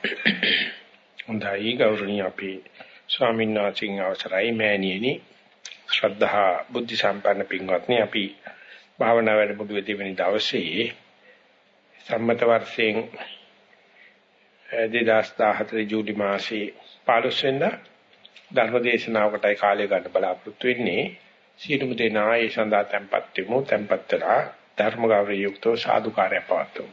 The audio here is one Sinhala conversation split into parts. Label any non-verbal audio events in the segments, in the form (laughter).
හොඳයි ගෞරවණීය අපේ ස්වාමීන් වහන්සේගේ අවසරයි මෑණියනි. ශ්‍රද්ධා බුද්ධ සම්පන්න පින්වත්නි අපි භාවනා වැඩමුළුවේ දෙවෙනි දවසේ සම්මත වර්ෂයෙන් 2014 ජූලි මාසයේ 15 වෙනිදා ධර්මදේශනාවකටයි කාලය ගන්න බලාපොරොත්තු වෙන්නේ. සියලුම දෙනා ඒ සඳහා tempත් වෙමු tempත් වෙලා ධර්ම ගෞරවය යුක්තව සාදුකාරය පවත්වමු.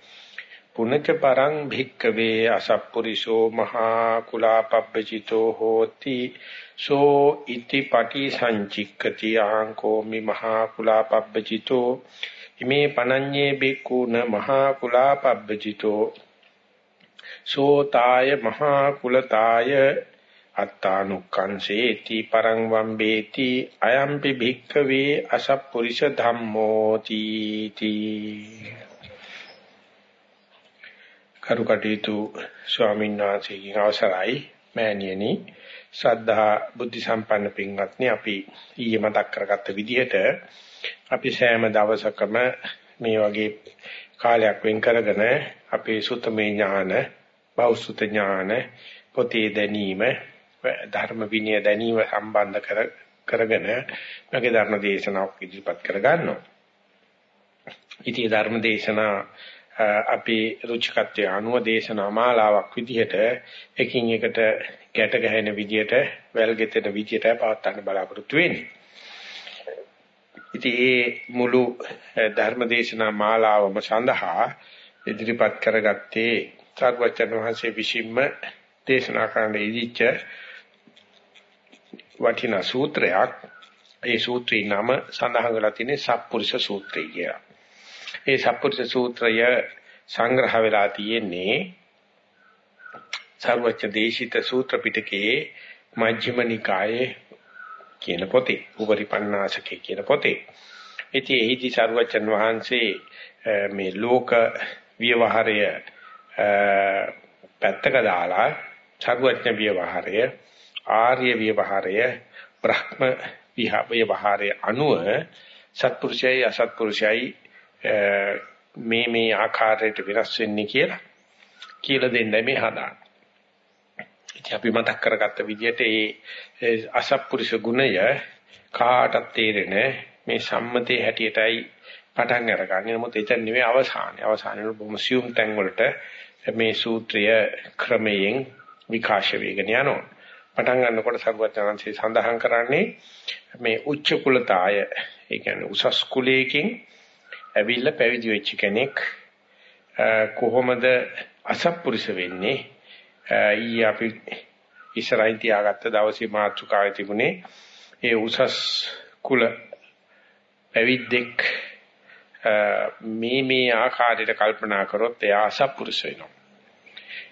පුනච පරං භික්කවේ අසප්පුරිසෝ මහා කුලාපබ්බජිතෝ හෝති සෝ ඉති පටි සංචික්කති ආංකෝ මි මහා කුලාපබ්බජිතෝ ඉමේ පනඤ්ඤේ බිකුණ මහා කුලාපබ්බජිතෝ සෝ තාය මහා කුලතාය අත්තානුක්ඛංසේති පරං වම්බේති අයම්පි භික්ඛවේ අසප්පුරිස ධම්මෝ තීති කරුකටීතු ස්වාමීන් වහන්සේගෙන් අවසරයි මෑණියනි ශ්‍රද්ධා බුද්ධ සම්පන්න පින්වත්නි අපි ඊයේ මතක් කරගත්ත විදිහට අපි සෑම දවසකම මේ වගේ කාලයක් වෙන් කරගෙන අපේ සුතමේ ඥාන, බෞසුත ඥාන, පොතේ දැනීම, ධර්ම විනය දැනීම සම්බන්ධ කර කරගෙන මගේ ධර්ම දේශනාවක් ඉදිරිපත් කරගන්නවා. ඉතින් ධර්ම දේශනා අපේ රුචිකත්වයේ අනුව දේශනා මාලාවක් විදිහට එකින් එකට ගැට ගැහෙන විදියට වැල් ගෙතෙන විදියට පවත්වන්න බලාපොරොත්තු වෙන්නේ. ඉතින් මේ මුළු ධර්මදේශනා මාලාවම සඳහා ඉදිරිපත් කරගත්තේ සාරවත්යන් වහන්සේ විසින්ම දේශනා කරන්න ඉදිච්ච වටිනා සූත්‍රයක්. ඒ සූත්‍රේ නම සඳහන් කරලා තියෙන්නේ සප්පුරුෂ සූත්‍රය කියලා. ඒ සප්පුරුෂ සූත්‍රය සංග්‍රහ වෙලා තියෙන්නේ සර්වච්ඡ දේශිත සූත්‍ර පිටකයේ මජ්ක්‍ධිම නිකායේ කියන පොතේ උපරිපන්නාසකේ කියන පොතේ. ඉතින් එහිදී සර්වච්ඡන් වහන්සේ මේ ලෝක ව්‍යවහාරය පැත්තක දාලා සර්වඥ ව්‍යවහාරය ආර්ය ව්‍යවහාරය බ්‍රහ්ම විහාරය අනුව සත්පුරුෂයයි අසත්පුරුෂයයි මේ මේ ආකාරයට වෙනස් වෙන්නේ කියලා කියලා දෙන්නයි මේ හදාන්නේ ඉතින් අපි මතක් කරගත්ත විදිහට ඒ අසත්පුරුෂ ගුණය කාටත් තේරෙන මේ සම්මතයේ හැටියටයි පටන් අරගන්නේ. නමුත් එතන නෙවෙයි අවසානයේ. අවසානයේ බොහොම සියුම් තැන් වලට මේ සූත්‍රය ක්‍රමයෙන් විකාශ වේගන යනවා. පටන් ගන්නකොට සර්වඥාන්සේ සඳහන් කරන්නේ මේ උච්ච කුලතාය ඒ කියන්නේ උසස් කුලයකින් ඇවිල්ලා පැවිදි වෙච්ච කෙනෙක් කොහොමද අසත්පුරුෂ වෙන්නේ ඊ අපි ඉස්සරහින් තියාගත්ත දවසේ මාතෘකාවේ තිබුණේ ඒ උසස් කුල පැවිද්දෙක් මේ මේ ආකාරයට කල්පනා කරොත් එයා අසත්පුරුෂ වෙනවා.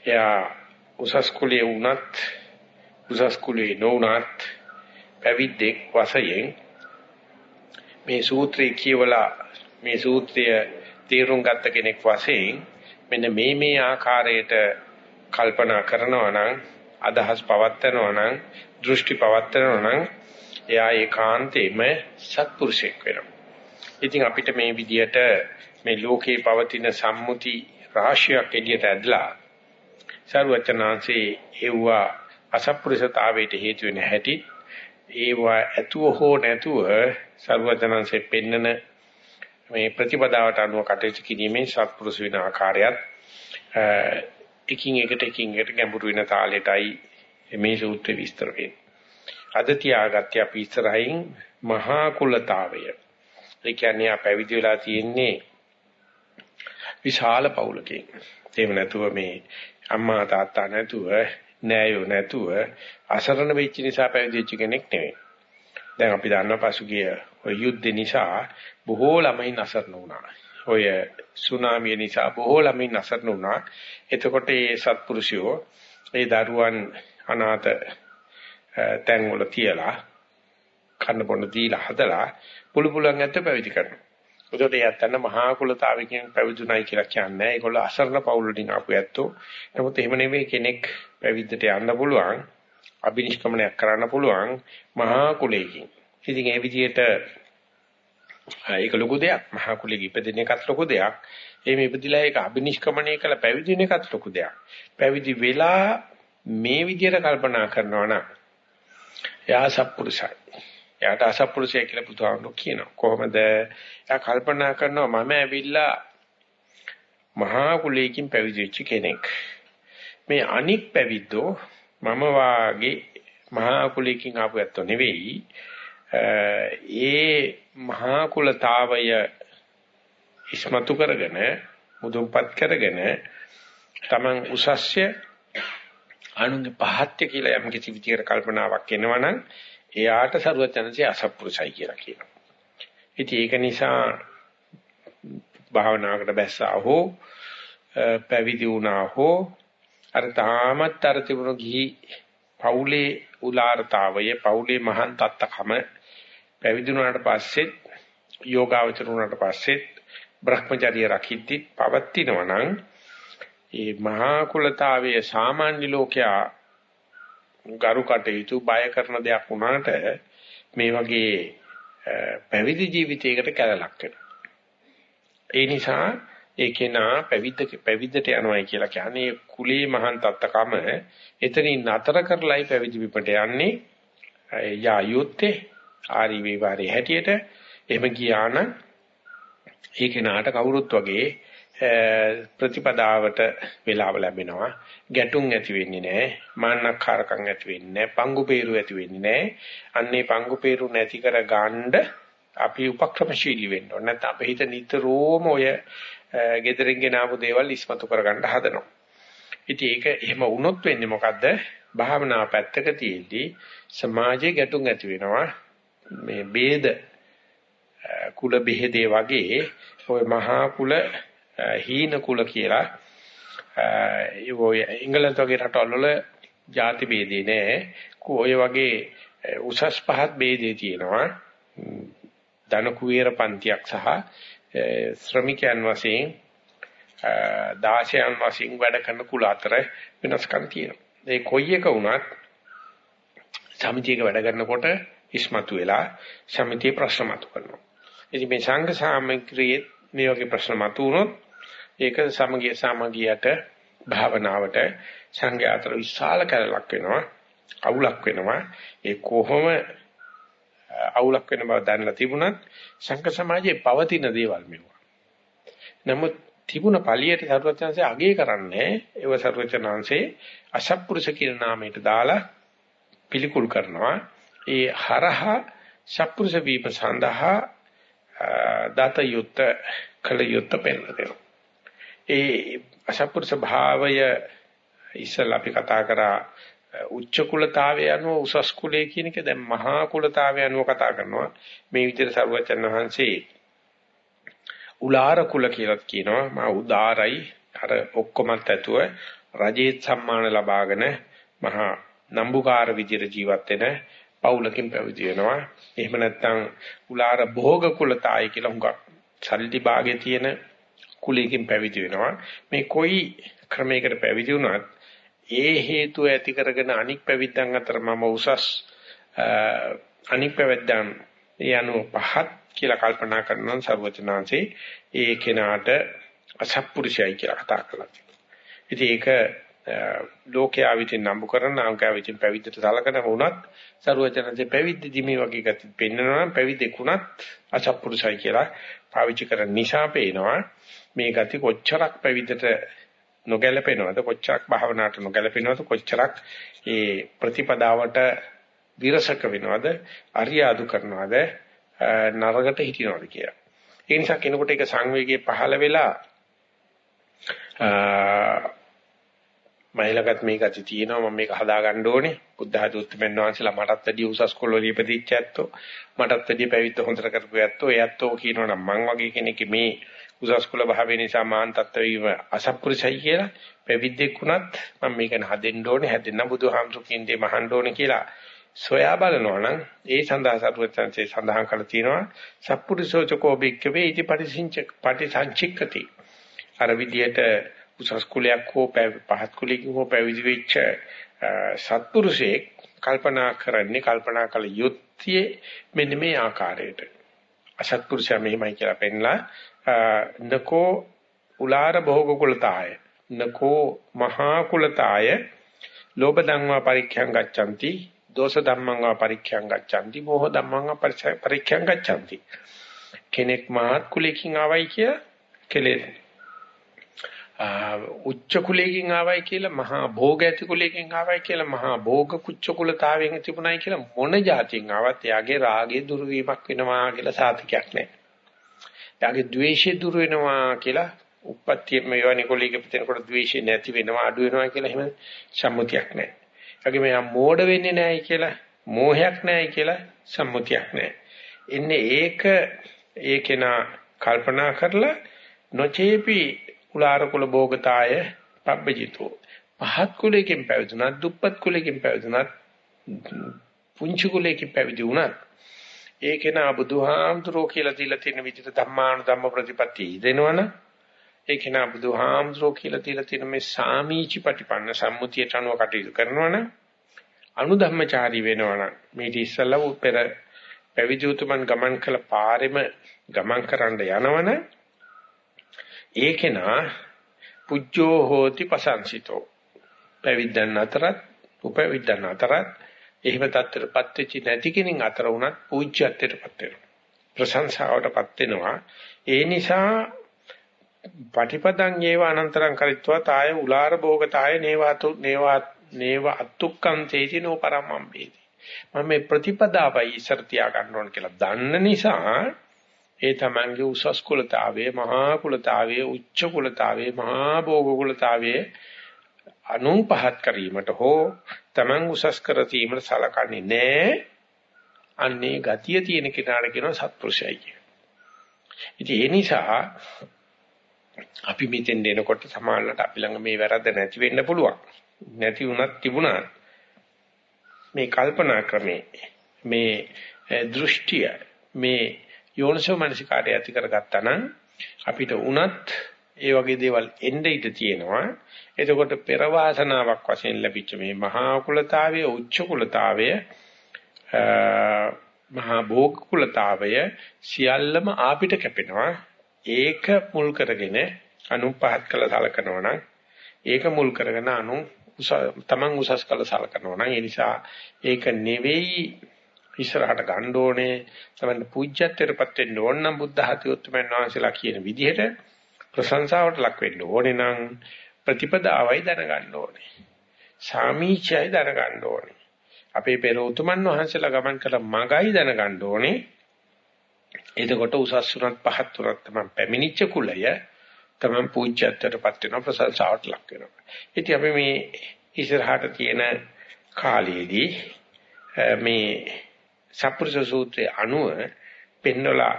එයා උසස් කුලයේ වුණත් උසස් කුලයේ නොවුණත් පැවිද්දෙක් වශයෙන් මේ සූත්‍රය කියවලා මේ සූත්‍රය තේරුම් ගත්ත කෙනෙක් වශයෙන් මෙන්න මේ මේ ආකාරයට කල්පනා කරනවා නම් අදහස් පවත්නවා නම් දෘෂ්ටි පවත්නවා නම් එයා ඒකාන්තයෙන්ම සත්පුරුෂයෙක් වෙනවා. ඉතින් අපිට මේ විදියට මේ ලෝකේ පවතින සම්මුති රාශියක් එළියට ඇදලා සර්වචනාංශේ ඒවා අසත්පුරුෂතාවයට හේතු වෙන හැටි ඒවා ඇතුව හෝ නැතුව සර්වචනාංශේ පෙන්නන මේ ප්‍රතිපදාවට අනුව කටයුතු කිරීමේ සත්පුරුෂ වෙන ආකාරයත් එකින් එකට එකින් එකට ගැඹුරු වෙන තාලෙටයි මේ සූත්‍රය විස්තර වෙන්නේ. අද තියාගත්තේ අපි ඉස්සරහින් මහා කුලතාවය. ඒ කියන්නේ අප පැවිදි වෙලා තියෙන්නේ විශාල පවුලකින්. එහෙම නැතුව මේ අම්මා තාත්තා නැතුව නෑයෝ නැතුව අසරණ වෙච්ච නිසා පැවිදි වෙච්ච කෙනෙක් නෙවෙයි. දැන් අපි දන්නවා පසුගිය ඔය යුද්ධ නිසා බොහෝ ළමයින් අසරණ වුණා. ඔය සුනාමිය නිසා බොහෝ ළමයින් අසරණ වුණා. එතකොට මේ සත්පුරුෂයෝ ඒ දරුවන් අනාථ තැන් වල තියලා කන්න බොන්න දීලා හදලා පුළු පුළුවන් ඇත්ත පැවිදි කරනවා. ඒකට යත්තන්න මහා කුලතාවකින් පැවිදුණයි කියලා කියන්නේ. ඒගොල්ලෝ අසරණ පවුල් වලින් ආපු ඇත්තෝ. නමුත් එහෙම නෙමෙයි කෙනෙක් පැවිද්දට යන්න පුළුවන්. අබිනිෂ්ක්‍මණයක් කරන්න පුළුවන් මහා කුලයකින්. ඉතින් ඒ විදිහට ඒක ලොකු දෙයක්. මහා කුලෙක ඉපදෙන එකත් ලොකු දෙයක්. එහෙම ඉපදිලා ඒක අබිනිෂ්ක්‍මණය කළ පැවිදි වෙන එකත් ලොකු දෙයක්. පැවිදි වෙලා මේ විදිහට කල්පනා කරනවා නම් එයා සත්පුරුෂයි. එයාට අසත්පුරුෂය කියලා බුදුහාමුදුරු කියනවා. කොහොමද? එයා කල්පනා කරනවා මම ඇවිල්ලා මහා කුලයකින් පැවිදි වෙච්ච කෙනෙක්. මේ අනික් පැවිද්දෝ මම වාගේ මහා කුලයකින් ආපු ඇත්තෝ නෙවෙයි. ඒ මහා කුලතාවය ඉස්මතු කරගෙන මුදුන්පත් කරගෙන තමන් උසස්ය අනුන්ගේ පහත්ය කියලා යම් කිසි විදිහකට කල්පනාවක් එනවනම් එයාට සරුවචනසේ අසත්පුරුෂයි කියලා කියනවා. ඉතින් ඒක නිසා භාවනාවකට බැස්සා හෝ පැවිදි වුණා හෝ අර තාමත් අර තිබුණු ගිහි පවුලේ උලාරතාවය පවුලේ මහාන් තත්තකම පැවිදි වුණාට පස්සෙත් යෝගාවචර වුණාට පස්සෙත් Brahmacharya රකිද්දි පවත්ිනවා නම් ඒ මහා කුලතාවයේ සාමාන්‍ය ලෝකයා ගරු කටයුතු බය කරන දෙයක් වුණාට මේ වගේ පැවිදි ජීවිතයකට කැලලක් වෙනවා. ඒ නිසා ඒ කෙනා පැවිද්ද පැවිද්දට යනවායි කියලා කියන්නේ කුලේ මහාන් තත්තකම එතනින් නතර කරලයි පැවිදි විපට යන්නේ. යා යුත්තේ ආරි විවාරේ හැටියට එහෙම ගියාන ඒ කෙනාට කවුරුත් වගේ ප්‍රතිපදාවට වේලාව ලැබෙනවා. ගැටුම් ඇති වෙන්නේ නැහැ මාන්නක්කාරකම් ඇති වෙන්නේ නැහැ පංගු peeru ඇති වෙන්නේ නැහැ. අන්නේ පංගු peeru නැති කර ගන්න අපි උපක්‍රමශීලී වෙන්න ඕනේ. නැත්නම් අපේ හිත නිතරම ඔය gederin genapu දේවල් ඉස්මතු කරගන්න හදනවා. ඉතින් ඒක එහෙම වුණොත් වෙන්නේ මොකද්ද? භාවනාව පැත්තක තියෙද්දී සමාජයේ ගැටුම් ඇති වෙනවා. මේ ભેද කුල බෙහෙදේ වගේ ওই මහා කුල හීන කුල කියලා ඒ ඔය ඉංගලන්ත වගේ රටවල් වල ಜಾති ભેදේ නෑ. ඔය වගේ උසස් පහත් ભેදේ තියෙනවා. ධන කුවේර පන්තියක් සහ ශ්‍රමිකයන් වශයෙන් දාශයන් වශයෙන් වැඩ කරන කුල අතර වෙනස්කම් තියෙනවා. ඒ කොයි එක වුණත් සමිතියක වැඩ කරනකොට ඉස්මතු වෙලා සමිතියේ ප්‍රශ්න මතු කරනවා. ඉතින් මේ සංඝ සාමග්‍රියේ මේ වගේ ප්‍රශ්න මතුවුනොත් ඒක සමගිය සමගියට භාවනාවට සංඝ අතර විශාල කලලක් වෙනවා අවුලක් වෙනවා. ඒ කොහොම අවුලක් වෙන බව දැනලා තිබුණත් සංඝ සමාජයේ පවතින දේවල් මෙවුවා නමුත් තිබුණ පළියට සරුවචනanse අගේ කරන්නේ ඒව සරුවචනanse අසත්පුරුෂ කියන නාමයට දාලා පිළිකුල් කරනවා. ඒ හරහා සත්පුරුෂ වීම සඳහා දත යුත් කල යුත් පෙන්වනවා. ඒ අසපුරුෂ භාවය ඉස්සලා අපි කතා කරා උච්ච කුලතාවය අනුව උසස් කුලයේ කියන එක දැන් මහා කුලතාවය අනුව කතා කරනවා. මේ විදිහට සරුවචන් වහන්සේ උලාර කුල කියලා කියනවා. මා උදාරයි අර ඔක්කොමත් ඇතුව රජේ සම්මාන ලබාගෙන මහා නම්බුකාර විදිහට ජීවත් වෙන පවුලකින් පැවිදි වෙනවා. එහෙම නැත්නම් උලාර භෝග කුලතායි කියලා හුඟක් සල්ලි භාගයේ තියෙන කුලයකින් පැවිදි වෙනවා. මේ කොයි ක්‍රමයකට පැවිදි වුණත් ඒ හේතුව ඇති කරගෙන අනික් පැවිද්දන් අතර මම උසස් අනික් පැවිද්දන් යනු පහත් කියලා කල්පනා කරනවා සර්වචනාංශේ ඒ කෙනාට අසත්පුරුෂයයි කියලා කතා කළා. ඉතින් ඒක ලෝකයා විසින් නම්බු කරන නාමකයා විසින් පැවිද්දට සලකන වුණත් සරුවචනන්සේ පැවිද්දදී මේ වගේ ගති පෙන්වනවා නම් පැවිද්දෙකුණත් අසත්පුරුෂයි කියලා පාවිච්චි කරන නිසා පේනවා මේ ගති කොච්චරක් පැවිද්දට නොගැලපෙනවද කොච්චරක් භාවනාවට නොගැලපෙනවද කොච්චරක් ඒ ප්‍රතිපදාවට විරසක වෙනවද අරියාදු කරනවද නරකට හිටිනවද කියලා. ඒ නිසා කෙනෙකුට ඒක සංවේගයේ පහළ වෙලා මයිලකට මේ ගති තියෙනවා මම මේක හදා ගන්න ඕනේ. බුද්ධ ආධුත්මෙන් වහන්සේලා මටත් වැඩි උසස් කොල්ලෝලිය ප්‍රතිච්ඡ ඇත්තෝ මටත් වැඩි පැවිද්ද හොඳට කරපු ඇත්තෝ. ඒ ඇත්තෝ කියනවනම් මං වගේ කෙනෙක් මේ උසස් කුල භාවය නිසා මාන් තත්ත්ව වීම අසත්පුරුෂයි කියලා පැවිද්දෙක් වුණත් මම මේක හදෙන්න ඕනේ. හැදෙන්න බුදුහාමුදුරු කියන්නේ මහන්න ඕනේ කියලා සොයා බලනවා නම් ඒ සඳහා සරුවචන්සේ සඳහන් කරලා තියෙනවා සප්පුරිසෝචකෝ බික්කවේ ඉති පරිසිංච පටිසංචික්කති. අර විදියට උසස් කුලයක් හෝ පහත් කුලයකින් හෝ පැවිදි වෙච්ච සත්පුරුෂයෙක් කල්පනා කරන්නේ කල්පනා කළ යුත්තේ මෙන්න මේ ආකාරයට. අසත්පුරුෂයා මෙහිමයි කියලා පෙන්නලා නකෝ උලාර භෝග කුලතාය නකෝ මහා කුලතාය ලෝභ ධම්මා පරික්ඛං ගච්ඡanti දෝෂ ධම්මං වා පරික්ඛං ගච්ඡanti මෝහ ධම්මං වා පරික්ඛං ගච්ඡanti. කෙනෙක් මහත් කුලයකින් ආවයි කිය කෙලෙස් උච්ච කුලයකින් ආවයි කියලා මහා භෝග ඇති කුලයකින් ආවයි කියලා මහා භෝග කුච්ච කුලතාවයෙන් තිබුණයි කියලා මොන જાතියෙන් ආවත් එයාගේ රාගේ දුරු වීමක් වෙනවා කියලා සාතිකයක් නැහැ. එයාගේ ද්වේෂය දුරු වෙනවා කියලා උප්පත්තියෙම යවනි කුලයක පිටිනකොට ද්වේෂය නැති වෙනවා අඩු වෙනවා කියලා එහෙම සම්මුතියක් නැහැ. ඒගොල්ලෝ මෙයා මෝඩ වෙන්නේ නැහැයි කියලා මෝහයක් නැහැයි කියලා සම්මුතියක් නැහැ. එන්නේ ඒක ඒකේන කල්පනා කරලා නොචේපි කුලාර කුල භෝගතාය පබ්බජිතෝ. පහත් කුලයකින් පැවිදුණත් දුප්පත් කුලයකින් පැවිදුණත් පුංචි කුලයකින් පැවිදි වුණත් ඒකේ නා බුදුහාමුදුරෝ කියලා දීලා තියෙන විදිහට ධම්මානු ධම්ම ප්‍රතිපත්තිය දෙනවනේ ඒකේ නා බුදුහාමුදුරෝ කියලා දීලා තියෙන මේ සාමීචි ප්‍රතිපන්න සම්මුතියට අනුව කටයුතු කරනවනේ අනුධම්මචාරී වෙනවනම් මේ ඉස්සල්ලා පෙර පැවිදි උතුමන් ගමන් කළ පාරෙම ගමන් කරන්න යනවනේ ඒකේනා පුජ්ජෝ හෝති පසංසිතෝ. පැවිද්දන් අතරත් උපවිද්දන් අතරත් එහෙම තත්ත්වයටපත් වෙච්ච නැති කෙනින් අතර උනත් පූජ්‍යත්වයටපත් වෙනවා. ප්‍රශංසාවටපත් වෙනවා. ඒ නිසා පටිපදං ඒව අනන්තරං කරිත්වා තාය උලාර භෝගතාය නේවාතු නේවා නේව අත්තුක්කං තේති නෝ පරමම්බේති මම මේ ප්‍රතිපදාවයි ඉස්සර තියා ගන්න ඕන කියලා දන්න නිසා ඒ තමන්ගේ උසස් කුලතාවයේ මහා කුලතාවයේ උච්ච කුලතාවයේ මහා භෝග කුලතාවයේ අනුන් පහත් කිරීමට හෝ තමන් උසස් කර තීමට සලකන්නේ නැහැ. අන්නේ ගතිය තියෙන කෙනාට කියනවා සත්පුරුෂයයි කියලා. ඉතින් ඒ නිසා අපි මෙතෙන් දෙනකොට සමානලට අපි ළඟ මේ වැරද්ද නැති වෙන්න පුළුවන්. නැති වුණත් තිබුණා. මේ කල්පනා ක්‍රමේ මේ දෘෂ්ටිය මේ යෝනිසෝ මනසිකාරය ඇති කරගත්තා නම් අපිට උනත් ඒ වගේ දේවල් එnde ඉඳ තියෙනවා. එතකොට පෙර වාසනාවක් වශයෙන් ලැබිච්ච මේ මහා කුලතාවය, උච්ච කුලතාවය, මහා භෝග කුලතාවය සියල්ලම ආපිට කැපෙනවා. ඒක මුල් කරගෙන අනුපහත් කළ සලකනවා නම් ඒක මුල් කරගෙන අනු තමන් උසස් කළ සලකනවා නම් ඒ නිසා ඒක නෙවෙයි ඉස්සරහට ගන්න ඕනේ. තමයි පූජ්‍යත්වයටපත් වෙන්න ඕන නම් බුද්ධ හතියොත්තුමන් වහන්සේලා කියන විදිහට ප්‍රශංසාවට ලක් වෙන්න ඕනේ නම් ප්‍රතිපදාවයි දැනගන්න ඕනේ. සාමීචයයි දැනගන්න ඕනේ. අපේ පෙර උතුමන් වහන්සේලා ගමන් කළ මගයි දැනගන්න ඕනේ. එතකොට උසස් උනත් පහත් උනත් තමයි පැමිණිච්ච කුලය තමයි පූජ්‍යත්වයටපත් වෙන ප්‍රශංසාවට ලක් වෙනවා. ඉතින් අපි මේ ඉස්සරහට තියෙන කාලයේදී මේ සප්පුරුෂ සූත්‍රයේ අනුව පෙන්වලා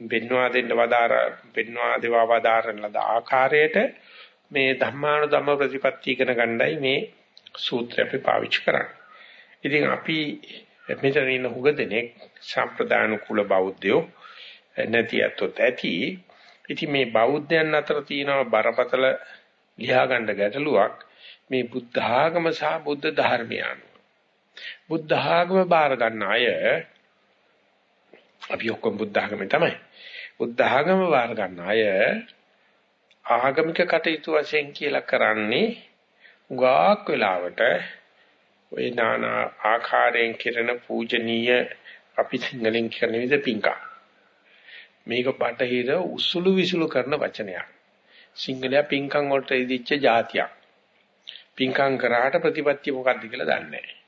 පෙන්වා දෙන්න වදාර පෙන්වා දේවා වදාරන ලද ආකාරයට මේ ධම්මානු ධම්ම ප්‍රතිපත්ති ඉගෙන ගන්නයි මේ සූත්‍රය අපි පාවිච්චි කරන්නේ. ඉතින් අපි මෙතන ඉන්න හුඟ දෙනෙක් සම්ප්‍රදාන කුල බෞද්ධයෝ නැති අතොත් ඇති. ඉතින් මේ බෞද්ධයන් අතර තියෙන බරපතල ලියා ගන්න ගැටලුවක් මේ බුද්ධ ආගම සහ බුද්ධ ධර්මය අනුව. බුද්ධ ආගම බාර ගන්න අය අපි ඔක්කොම බුද්ධ ආගමේ තමයි. බුද්ධ ආගම බාර ගන්න අය ආගමික කටයුතු වශයෙන් කියලා කරන්නේ උගාක් වෙලාවට ওই নানা ආකාරයෙන් කිරණ පූජනීය අපි සිංහලෙන් කියන විදිහ පිංකා. මේක බටහිර උසුළු විසුළු කරන වචනයක්. සිංහලයා පිංකම් වලට ඉදිච්ච જાතියක්. පිංකම් කරාට ප්‍රතිපත්තිය මොකක්ද කියලා දන්නේ නැහැ.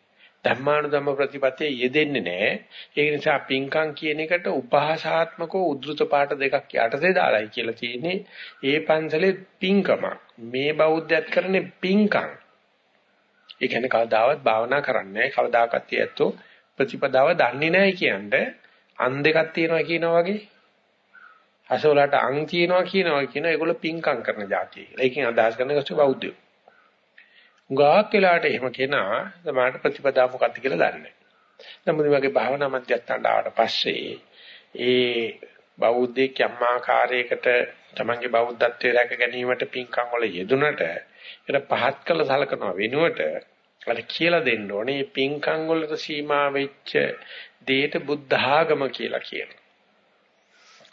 ධම්මානුධම්ම ප්‍රතිපත්තිය යෙදෙන්නේ නැහැ. ඒ නිසා පිංකම් කියන එකට උපහාසාත්මකව උද්දෘත පාට දෙකක් යටතේ දාලායි කියලා තියෙන්නේ. ඒ පන්සලේ පිංකම. මේ බෞද්ධයත් කරන්නේ පිංකම්. ඒ කියන්නේ කවදාවත් භාවනා කරන්නේ නැහැ. කවදාකවත් ඇත්තෝ ප්‍රතිපදාව දන්නේ නැහැ කියන්නේ අන් දෙකක් තියෙනවා කියනවා වගේ. අසවලට අං තියෙනවා කියනවා කියන ඒගොල්ලෝ පිංකම් කරන જાතිය කියලා. ඒකෙන් අදහස් කරන කස්තු බෞද්ධයෝ. උගාක් වෙලාට එහෙම කෙනා සමාන ප්‍රතිපදා මොකක්ද කියලා දන්නේ නැහැ. නමුත් මේ වගේ භාවනා මධ්‍යස්ථානට ආවට පස්සේ ඒ බෞද්ධ කම්මාකාරයකට තමන්ගේ බෞද්ධත්වයේ රැක ගැනීමට පින්කම් වල යෙදුනට ඒක පහත් කළ සලකනවා වෙනුවට අර කියලා දෙන්න ඕනේ මේ පින්කම් වලට සීමා වෙච්ච දේට බුද්ධ ආගම කියලා කියනවා.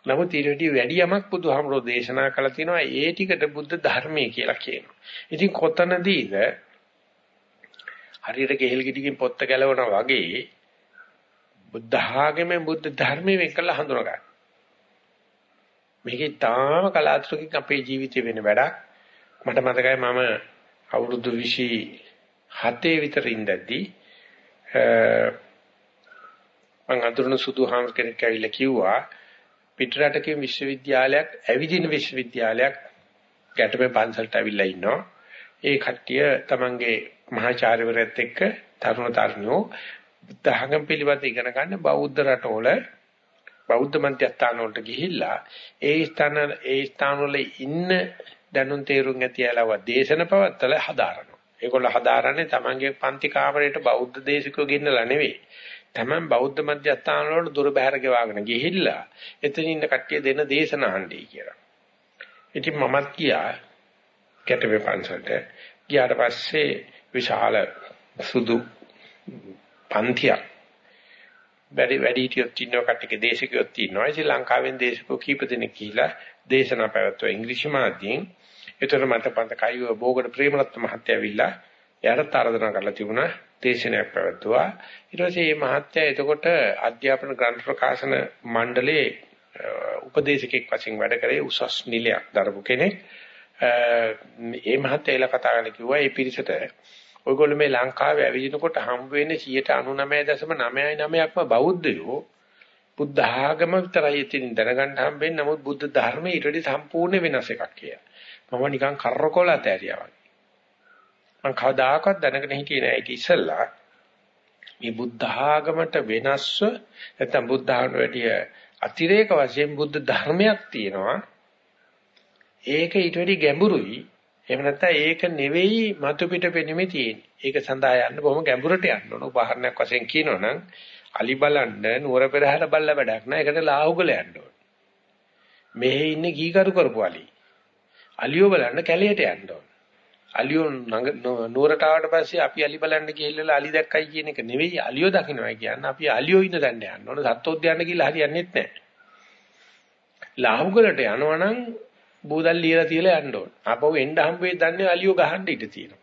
නමුත් ඊට වඩා වැඩි යමක් බුදුහාමුදුරෝ දේශනා කළා තියෙනවා ඒ ටිකට බුද්ධ ධර්මයේ කියලා කියනවා. ඉතින් කොතනදීද හරියට ගෙහෙල් ගෙඩියකින් පොත්ත ගැලවනා වගේ බුද්ධ ආගමෙන් බුද්ධ ධර්මයෙන් වෙන් කළා හඳුනා ගන්න. මේකේ තාම කලාතුරකින් අපේ ජීවිතේ වෙන වැඩක්. මට මතකයි මම අවුරුදු 27 විතර ඉඳද්දී මම අඳුරන සුදුහාම කෙනෙක් ඇවිල්ලා කිව්වා පිටරටකේ විශ්වවිද්‍යාලයක් ඇවිදින විශ්වවිද්‍යාලයක් ගැටපේ පන්සලට ඇවිල්ලා ඉන්නවා. ඒ කට්ටිය තමන්ගේ මහාචාර්යවරයෙක් එක්ක තරුණ තරුණියෝ බුද්ධඝම පිළිබඳ ඉගෙන ගන්න බෞද්ධ රටවල බෞද්ධ මන්ත්‍යස්ථාන වලට ගිහිල්ලා ඒ ස්ථාන ඒ ස්ථාන වල ඉන්න දැනුම් තේරුම් ඇති ඇලව දේශන පවත්තල හදාරනවා. ඒගොල්ලෝ හදාරන්නේ තමන්ගේ පන්ති කාමරයට බෞද්ධ දේශකයෝ ගෙන්නලා නෙවෙයි. තමන් බෞද්ධ මධ්‍යස්ථාන වලට දුර බැහැර ගෙවාගෙන ගිහිල්ලා එතන ඉන්න කට්ටිය දෙන දේශන අහන්නයි කියලා. ඉතින් මමත් ගියා කැටවේ පන්සලට. ගියාට පස්සේ විශාල සුදු පන්තියක් වැඩි වැඩි හිටියොත් ඉන්නව කට්ටියක දේශිකයොත් ඉන්නවා. ශ්‍රී ලංකාවෙන් දේශකෝ කීප දෙනෙක් කියලා දේශනා පැවැත්වුවා ඉංග්‍රීසි මාධ්‍යයෙන්. ඒතර මට පන්ත කයිව බෝගඩ ප්‍රේමරත්න මහත්තයා ඇවිල්ලා එයාට ආරාධනා කරලා තිබුණා දේශනයක් පැවැත්වුවා. ඊට පස්සේ මේ මහත්තයා එතකොට අධ්‍යාපන ග්‍රන්ථ ප්‍රකාශන මණ්ඩලයේ උපදේශකෙක් වශයෙන් වැඩ කරේ උසස් නිලයක් දරපු කෙනෙක්. ඒ මහත්තයා කතා කරලා කිව්වා මේ පිරිසට ඔයගොල්ලෝ මේ ලංකාවේ ඇවිදිනකොට හම්බ වෙන්නේ 99.99%ක්ම බෞද්ධයෝ බුද්ධ ආගම විතරයි ඉතින් දැනගන්න හම්බෙන්නේ නමුත් බුද්ධ ධර්මයේ ඊට වඩා සම්පූර්ණ වෙනස් එකක් කියලා. මම නිකන් කරකොල ඇතෑරියා වගේ. මම කවදාකවත් දැනගෙන හිටියේ නෑ ඒක ඉස්සෙල්ලා මේ බුද්ධ ආගමට වෙනස්ව නැත්නම් බුද්ධ ආගමට වැඩිය අතිරේක වශයෙන් බුද්ධ ධර්මයක් තියෙනවා. ඒක ඊට වැඩි ගැඹුරුයි. එහෙම නැත්නම් ඒක නෙවෙයි මතු පිට පෙනෙමේ තියෙන්නේ. ඒක සඳහා යන්න බොහොම ගැඹුරට යන්න ඕන. උදාහරණයක් වශයෙන් කියනවනම් අලි බලන්න නුවර පෙරහැර බල්ල වැඩක් නෑ. ඒකට ලාහුගල යන්න ඕන. මෙහි ඉන්නේ කීකරු කරපු අලි. අලියෝ බලන්න කැලයට යන්න ඕන. අලියෝ නුවරට ආවට පස්සේ අපි අලි බලන්න ගිහිල්ලා අලි දැක්කයි කියන එක නෙවෙයි අලියෝ දකින්නයි කියන්නේ. අපි අලියෝ ඉන්න තැනට යන්න ඕන. සත්ත්වෝද්‍යාන ගිහිල්ලා හරියන්නේ නැහැ. ලාහුගලට යනවනම් බෝදල් ලියලා තියලා යන්න ඕන. ආපහු එන්න හම්බෙයි දන්නේ අලියෝ ගහන්න ඉඩ තියෙනවා.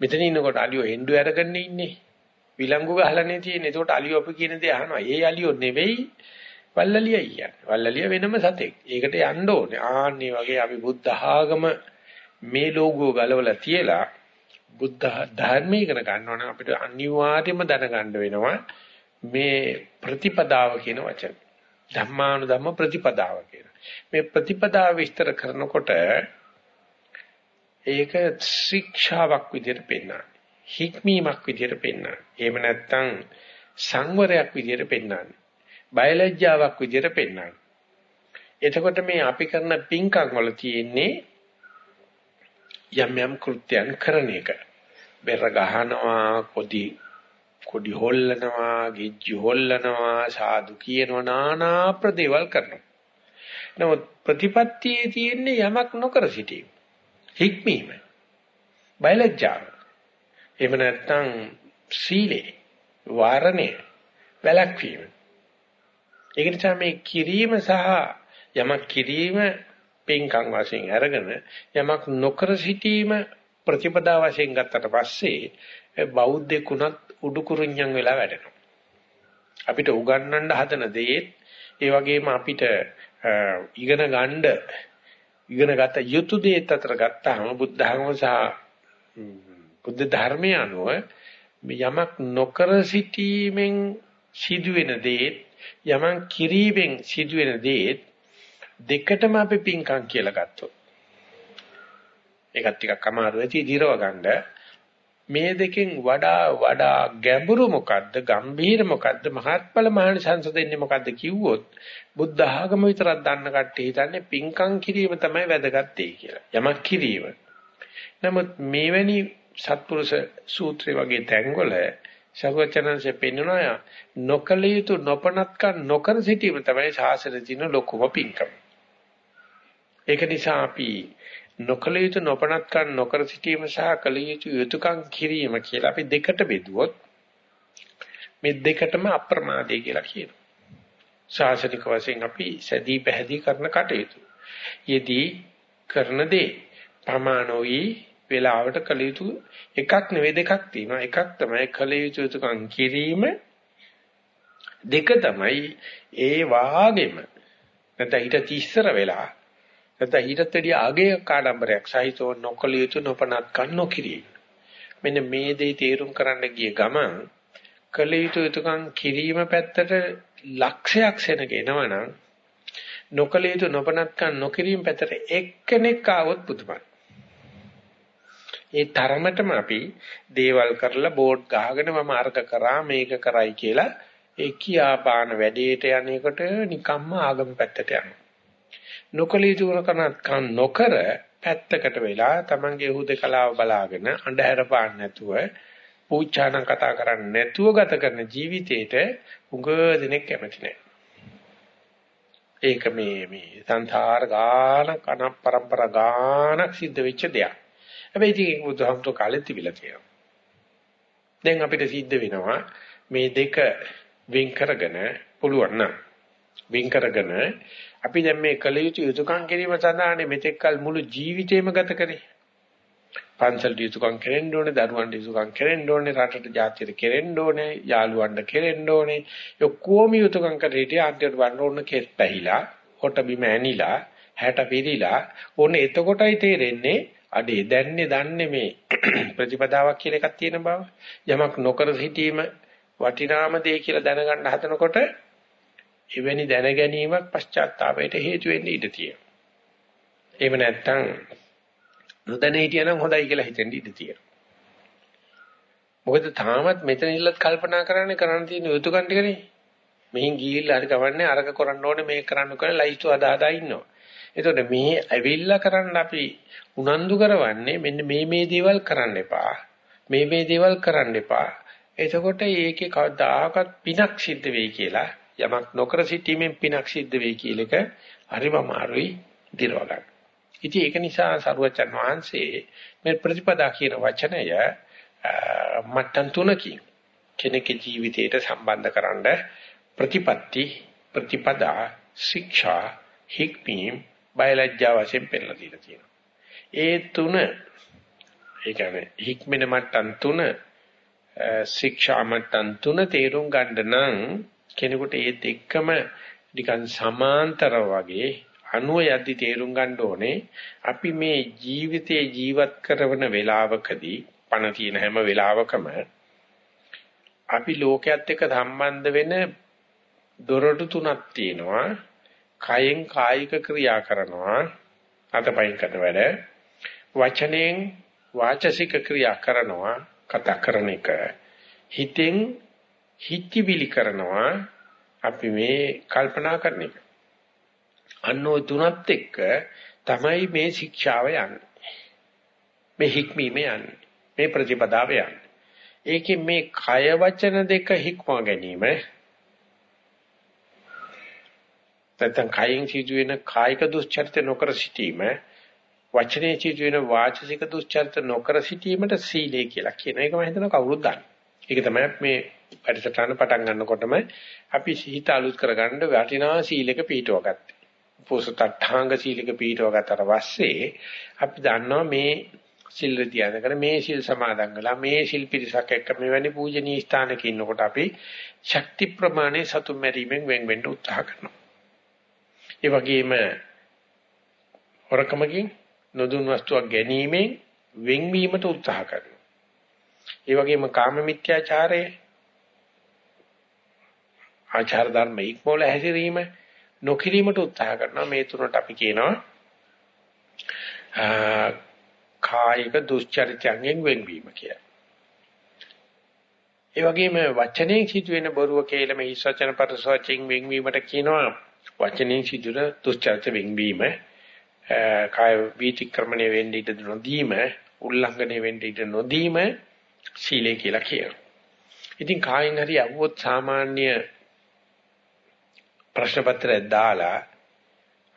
මෙතන ඉන්නකොට අලියෝ එන්ඩු අරගෙන ඉන්නේ. විලංගු ගහලානේ තියෙන්නේ. ඒකට අලියෝ අපි කියන දේ අහනවා. ඒ අලියෝ නෙවෙයි වල්ලලියයි කියන්නේ. වල්ලලිය වෙනම සතෙක්. ඒකට යන්න ඕනේ. ආන්නේ වගේ අපි බුද්ධ ආගම මේ ලෝගෝ ගලවලා තියලා බුද්ධ ධර්මයේ ඉගෙන ගන්න ඕන අපිට අනිවාර්යයෙන්ම දැනගන්න වෙනවා මේ ප්‍රතිපදාව කියන වචන. ධම්මානුධම්ම ප්‍රතිපදාව කියන. මේ ප්‍රතිපදාව විස්තර කරනකොට ඒක ශික්ෂාවක් විදිහට පෙන්නනවා. හික්මීමක් විදිහට පෙන්නනවා. එහෙම නැත්නම් සංවරයක් විදිහට පෙන්නනවා. බයලජ්ජාවක් විදිහට පෙන්නනවා. එතකොට මේ අපි කරන පින්කම් වල තියෙන්නේ යම් යම් කෘත්‍යයන් කරන එක. බෙර ගහනවා, කොඩි කොඩි හොල්ලනවා, ගිජ්ජු හොල්ලනවා, සාදු කියනවා, নানা ප්‍රදේවල් කරනවා. නමුත් ප්‍රතිපත්තියේ තියෙන්නේ යමක් නොකර සිටීම. හික්මීම. බයලජ්ජාව. එහෙම නැත්නම් සීලේ වාරණය වැළැක්වීම. ඒක නිසා මේ කිරීම සහ යමක් කිරීම පින්කම් වශයෙන් අරගෙන යමක් නොකර සිටීම ප්‍රතිපදා වශයෙන් ගත්තට පස්සේ බෞද්ධකුණත් උඩුකුරුඤ්ඤම් වෙලා වැඩෙනවා. අපිට උගන්වන්න හදන දේ ඒ වගේම අපිට ඉගෙන ගන්න ඉගෙන ගත යුතු දේත් අතර ගත්තාම බුද්ධ ධර්ම සහ බුද්ධ ධර්මය අනුව යමක් නොකර සිටීමෙන් සිදුවෙන දේත් යමක් කිරීමෙන් සිදුවෙන දේත් දෙකටම අපි පින්කම් කියලා ගත්තොත් ඒකත් ටිකක් අමාරු වෙති දිරව ගන්න මේ දෙකෙන් වඩා වඩා ගැඹුරු මොකද්ද ගම්භීර මොකද්ද මහත්ඵල මහානිසංස දෙන්නේ මොකද්ද කිව්වොත් බුද්ධ ආගම විතරක් දන්න කට්ටිය හිතන්නේ පිංකම් කිරීම තමයි වැදගත් දෙය කියලා. යමක් කිරීම. නමුත් මේවැනි සත්පුරුෂ සූත්‍රය වගේ තැන්වල සර්වචනන්සේ පෙන්වනවා නොකල යුතු නොපනත්කම් නොකර සිටීම තමයි ශාසනයේ තියෙන ලොකුම පිංකම. ඒක නිසා අපි නොකල යුතු නොපනත්කම් නොකර සිටීම සහ කල යුතු යුතුයකම් කිරීම කියලා අපි දෙකට බෙදුවොත් මේ දෙකටම අප්‍රමාදේ කියලා කියනවා. ශාසනික වශයෙන් අපි සැදී පැහැදී කරන කටයුතු. යෙදී කරන දේ ප්‍රමාණෝයි වේලාවට කළ යුතු එකක් නෙවෙයි දෙකක් තියෙනවා. එකක් තමයි කළ යුතු යුතුකම් කිරීම දෙක තමයි ඒ වාගෙම නැත්නම් ඊට තිස්සර වෙලා නැත්නම් ඊටත් වැඩිය ආගේ කාඩම්බරයක් සහිතව නොකළ යුතු නොපනත්කම් නොකිරීම. මෙන්න මේ දේ තේරුම් කරන්න ගිය ගමන් කළ යුතු යුතුකම් කිරීම පැත්තට ලක්ෂයක් සෙනගෙනවනම් නොකළ යුතු නොපනත්කම් නොකිරීම පැත්තට එක්කෙනෙක් ආවොත් පුදුමයි. ඒ තරමටම අපි දේවල් කරලා බෝඩ් ගහගෙන මම අර්ග කරා මේක කරයි කියලා ඒ කියාපාන වැඩේට යන්නේකට නිකම්ම ආගම පැත්තට යනවා. නොකල යුතු කරනකම් නොකර පැත්තකට වෙලා තමන්ගේ හුදකලාව බලාගෙන අඳුර පාන්න නැතුව පූජානම් කතා කරන්නේ නැතුව ගත කරන ජීවිතේට උඟ දෙනෙක් කැමති නැහැ. ඒක මේ මේ සංසාර ගාන කන පරම්පරා ගානක් සිද්ධ වෙච්ච දෙයක්. හැබැයි ඉතින් බුදුහාමුදුර කාලෙත් තිබිලා තියෙනවා. දැන් අපිට සිද්ධ වෙනවා මේ දෙක වෙන් කරගෙන පුළුවන් නම් වෙන් කරගෙන අපි දැන් මේ කල යුතු යුතුයකම් කිරීම සඳහානේ මෙතෙක්කල් මුළු ජීවිතේම ගත කරේ. පන්සල් යුතුයකම් කෙරෙන්න ඕනේ, දරුවන් යුතුයකම් කෙරෙන්න ඕනේ, රටට ජාතියට කෙරෙන්න ඕනේ, යාළුවන්ට කෙරෙන්න ඕනේ. ඔක්කොම යුතුයකම් කරේටි ආන්තියට වන්න ඕන කෙස් පැහිලා, හොට බිම ඇනිලා, හැට පිරීලා, ඕනේ එතකොටයි තේරෙන්නේ අඩේ දැන්නේ දන්නේ මේ (clears throat) ප්‍රතිපදාවක් කියලා එකක් තියෙන බව. යමක් නොකර සිටීම වටිනාම දේ කියලා දැනගන්න හදනකොට එවැනි දැන ගැනීමක් පශ්චාත්තාපයට හේතු වෙන්න ඉඩ තියෙනවා. එහෙම නැත්නම් නොදැන හිටියනම් හොඳයි කියලා හිතෙන්න ඉඩ තියෙනවා. මොකද තාමත් මෙතන ඉල්ලත් කල්පනා කරන්නේ කරන්න තියෙන යුතුයකම් ටිකනේ. මෙහින් ගිහිල්ලා හරි කවන්නේ අරක කරන්න ඕනේ මේක කරන්න කියලා ලයිස්තු අදා අදා ඉන්නවා. එතකොට මේ ඇවිල්ලා කරන්න අපි උනන්දු කරවන්නේ මෙන්න මේ මේ දේවල් කරන්න එපා. මේ මේ දේවල් කරන්න එපා. එතකොට ඒකේ කවදාකවත් පිනක් සිද්ධ වෙයි කියලා යමක් නොකර සිටීමෙන් පිනක් සිද්ධ වෙයි කියලා එක හරිම අමාරුයි දිරව ගන්න. ඉතින් ඒක නිසා සරුවචන් වහන්සේ මේ ප්‍රතිපදා කියන වචනය මට්ටම් තුනකින් කෙනෙකුගේ ජීවිතයට සම්බන්ධ ප්‍රතිපatti ප්‍රතිපදා ශික්ෂා හික්මීම් බයලජ්ජා වශයෙන් පෙන්නලා දීලා තියෙනවා. ඒ තුන ඒ කියන්නේ හික්මෙන මට්ටම් තුන ශික්ෂා මට්ටම් තුන තේරුම් ගන්න නම් කෙනෙකුට ඒත් එක්කම නිකන් සමාන්තර වගේ අනුව යද්දි තේරුම් ගන්න ඕනේ. අපි මේ ජීවිතේ ජීවත් කරන වෙලාවකදී පණ තියෙන හැම වෙලාවකම අපි ලෝකයේත් එක්ක සම්බන්ධ වෙන දොරටු තුනක් තියෙනවා. කයෙන් කායික ක්‍රියා කරනවා අතපයින් කරන වැඩ. වචනෙන් වාචසික ක්‍රියා කරනවා කතා කරන එක. හිතෙන් හිතවිලි කරනවා අපි මේ කල්පනා කරන එක. අන්නෝ තුනත් එක්ක තමයි මේ ශික්ෂාව යන්නේ. මේ හික්මීම යන්නේ. මේ ප්‍රතිපදාව යන්නේ. ඒකෙන් මේ කය වචන දෙක හික්මවා ගැනීම නැත්නම් කයින් සිදුවෙන කායික දුස්චරිත නොකර සිටීම වචනේ සිදුවෙන වාචසික දුස්චරිත නොකර සිටීමට සීලය කියලා කියන එක මම හිතනවා කවුරුත් දන්නේ. ඒක තමයි මේ වැඩසටහන පටන් ගන්නකොටම අපි සිහිත අලුත් කරගන්න වටිනා සීලයක පිළිටව ගත්තේ. පොසතඨාංග සීලයක පිළිටව ගත්තට පස්සේ අපි දන්නවා මේ සිල් ධ්‍යාන මේ සිල් සමාදන් කළා මේ සිල් පිරිසක් එක්ක මෙවැනි පූජනීය ස්ථානක ඉන්නකොට අපි ශක්ති ප්‍රමාණය සතුම් මැරීමෙන් වෙන් වෙන්න උත්සාහ කරනවා. ඒ වගේම හොරකමකින් නොදුන් වස්තුවක් ගැනීමෙන් වෙන්වීමට උත්සාහ කරනවා. ඒ වගේම කාම මිත්‍යාචාරය ආචාර ධර්ම ඉක්මෝල හැසිරීම නොකිරීමට උත්සාහ කරනවා මේ තුනට අපි කියනවා කායික දුස්චරිතයෙන් වෙන්වීම කියලා. ඒ වගේම වචනයෙන් සිදුවෙන බොරුව කේලම හිස් වචන පරසවචෙන් වෙන්වීමට කියනවා වචනෙන් සිදුන දුස්චරිත වෙන්වීම කාය වීතික්‍රමණය වෙන්න ඉඩ නොදීම උල්ලංඝනය වෙන්න ඉඩ නොදීම සීලය කියලා කියනවා. ඉතින් කායින් හරි අහුවොත් සාමාන්‍ය ප්‍රශ්න පත්‍රයක් දාලා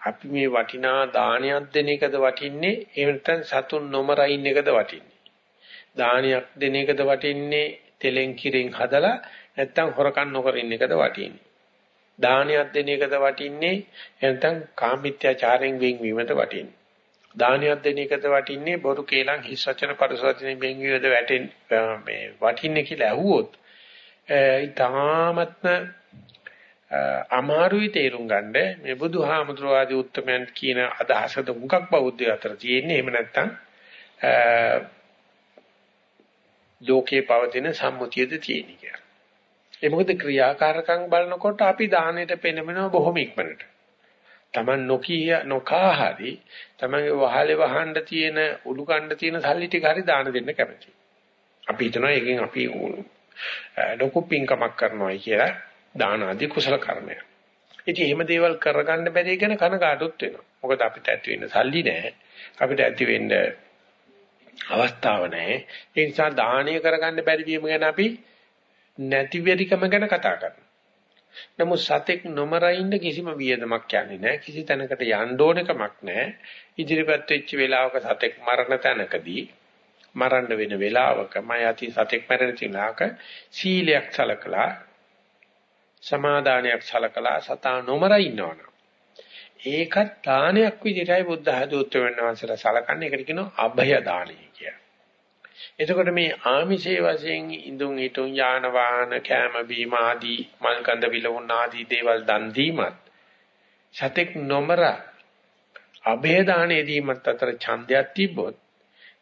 අපි මේ වටිනා දානයක් දෙන එකද වටින්නේ? එහෙම නැත්නම් සතුන් නොමරින් එකද වටින්නේ? දානයක් දෙන එකද වටින්නේ? තෙලෙන් කිරෙන් හදලා නැත්නම් හොරකම් නොකර ඉන්න එකද වටින්නේ? දානයක් දෙන එකද වටින්නේ? නැත්නම් කාමීත්‍යාචාරයෙන් වෙන්වීමද වටින්නේ? දානයක් දෙන එකද වටින්නේ? බොරු කේලම් හිස් වචන පරිසවචනෙන් වෙන්වීමද වැටෙන්නේ මේ වටින්නේ කියලා ඇහුවොත් ඊටාමත්ම අමාරුයි තේරුම් ගන්න මේ බුදුහාමුදුරුවෝ ආදී උත්තමයන් කියන අදහසද මුගක් බෞද්ධය අතර තියෙන්නේ එහෙම නැත්නම් ලෝකේ පවතින සම්මුතියද තියෙන්නේ කියලා. ඒ මොකද ක්‍රියාකාරකම් බලනකොට අපි දානෙට පෙනෙනවා බොහොම ඉක්මනට. Taman නොකිය නොකා හරි තමන්ගේ වහලේ වහන්න තියෙන උඩු කණ්ඩ තියෙන සල්ලි ටික හරි දාන දෙන්න කැමතියි. අපි හිතනවා එකෙන් අපි ලොකු පින්කමක් කරනවායි කියලා දාන ආදී කුසල කර්මයක්. ඉතින් එහෙම දේවල් කරගන්න බැරි කියන කනකාටුත් වෙනවා. මොකද අපිට ඇති වෙන්න සල්ලි නැහැ. අපිට ඇති වෙන්න අවස්ථාව නැහැ. ඒ නිසා දානීය කරගන්න බැරි වීම ගැන අපි නැති වෙරිකම ගැන කතා කරනවා. නමුත් සතෙක් නොමරින්න කිසිම වියදමක් යන්නේ නැහැ. කිසි තැනකට යන්න ඕනකමක් නැහැ. ඉදිරිපත් වෙච්ච වෙලාවක සතෙක් මරණ තැනකදී මරන්න වෙන වෙලාවක මම යති සතෙක් මැරෙන තිලාක සීලයක් සලකලා සමාදානයක් සලකලා සතා නොමර ඉන්නවනම් ඒකත් දානයක් විදිහටයි බුද්ධ ධර්මෝත්තමයන් වහන්සේලා සලකන්නේ ඒකට කියනවා අභය දානය කියලා. එතකොට මේ ආමිෂයේ වශයෙන් ඉඳුන් හිටුන් යාන වාහන කැම බීම ආදී මල් කඳ විලවුන් ආදී දේවල් දන් දීමත් සතෙක් නොමර අභය දානය දීමත් අතර ඡන්දයක් තිබ්බොත්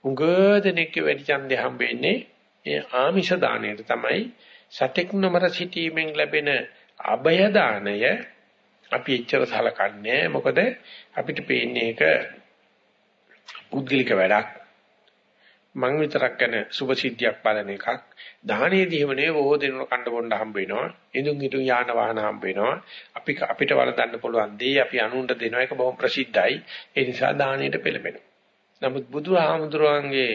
උගදෙනෙක් වැඩි ඡන්දය හම්බෙන්නේ ඒ ආමිෂ දාණයට තමයි සතෙක් නොමර සිටීමෙන් ලැබෙන අභය දාණය අපි එච්චර සලකන්නේ මොකද අපිට පේන්නේ ඒක පුද්ගලික වැඩක්. මං විතරක් කරන සුභ සිද්ධියක් බලන එකක්. දාහනේදීම නේ බොහෝ දෙනෙකුට කණ්ඩ බොණ්ඩ හම්බ වෙනවා. ඉදුන් හිටුන් යාන වාහන හම්බ වෙනවා. අපි අපිට වළඳන්න පුළුවන් දේ අපි අනුන්ට දෙනවා. ඒක බොහොම ප්‍රසිද්ධයි. ඒ නිසා දාහනයට පෙළඹෙනවා. නමුත් බුදුහාමුදුරන්ගේ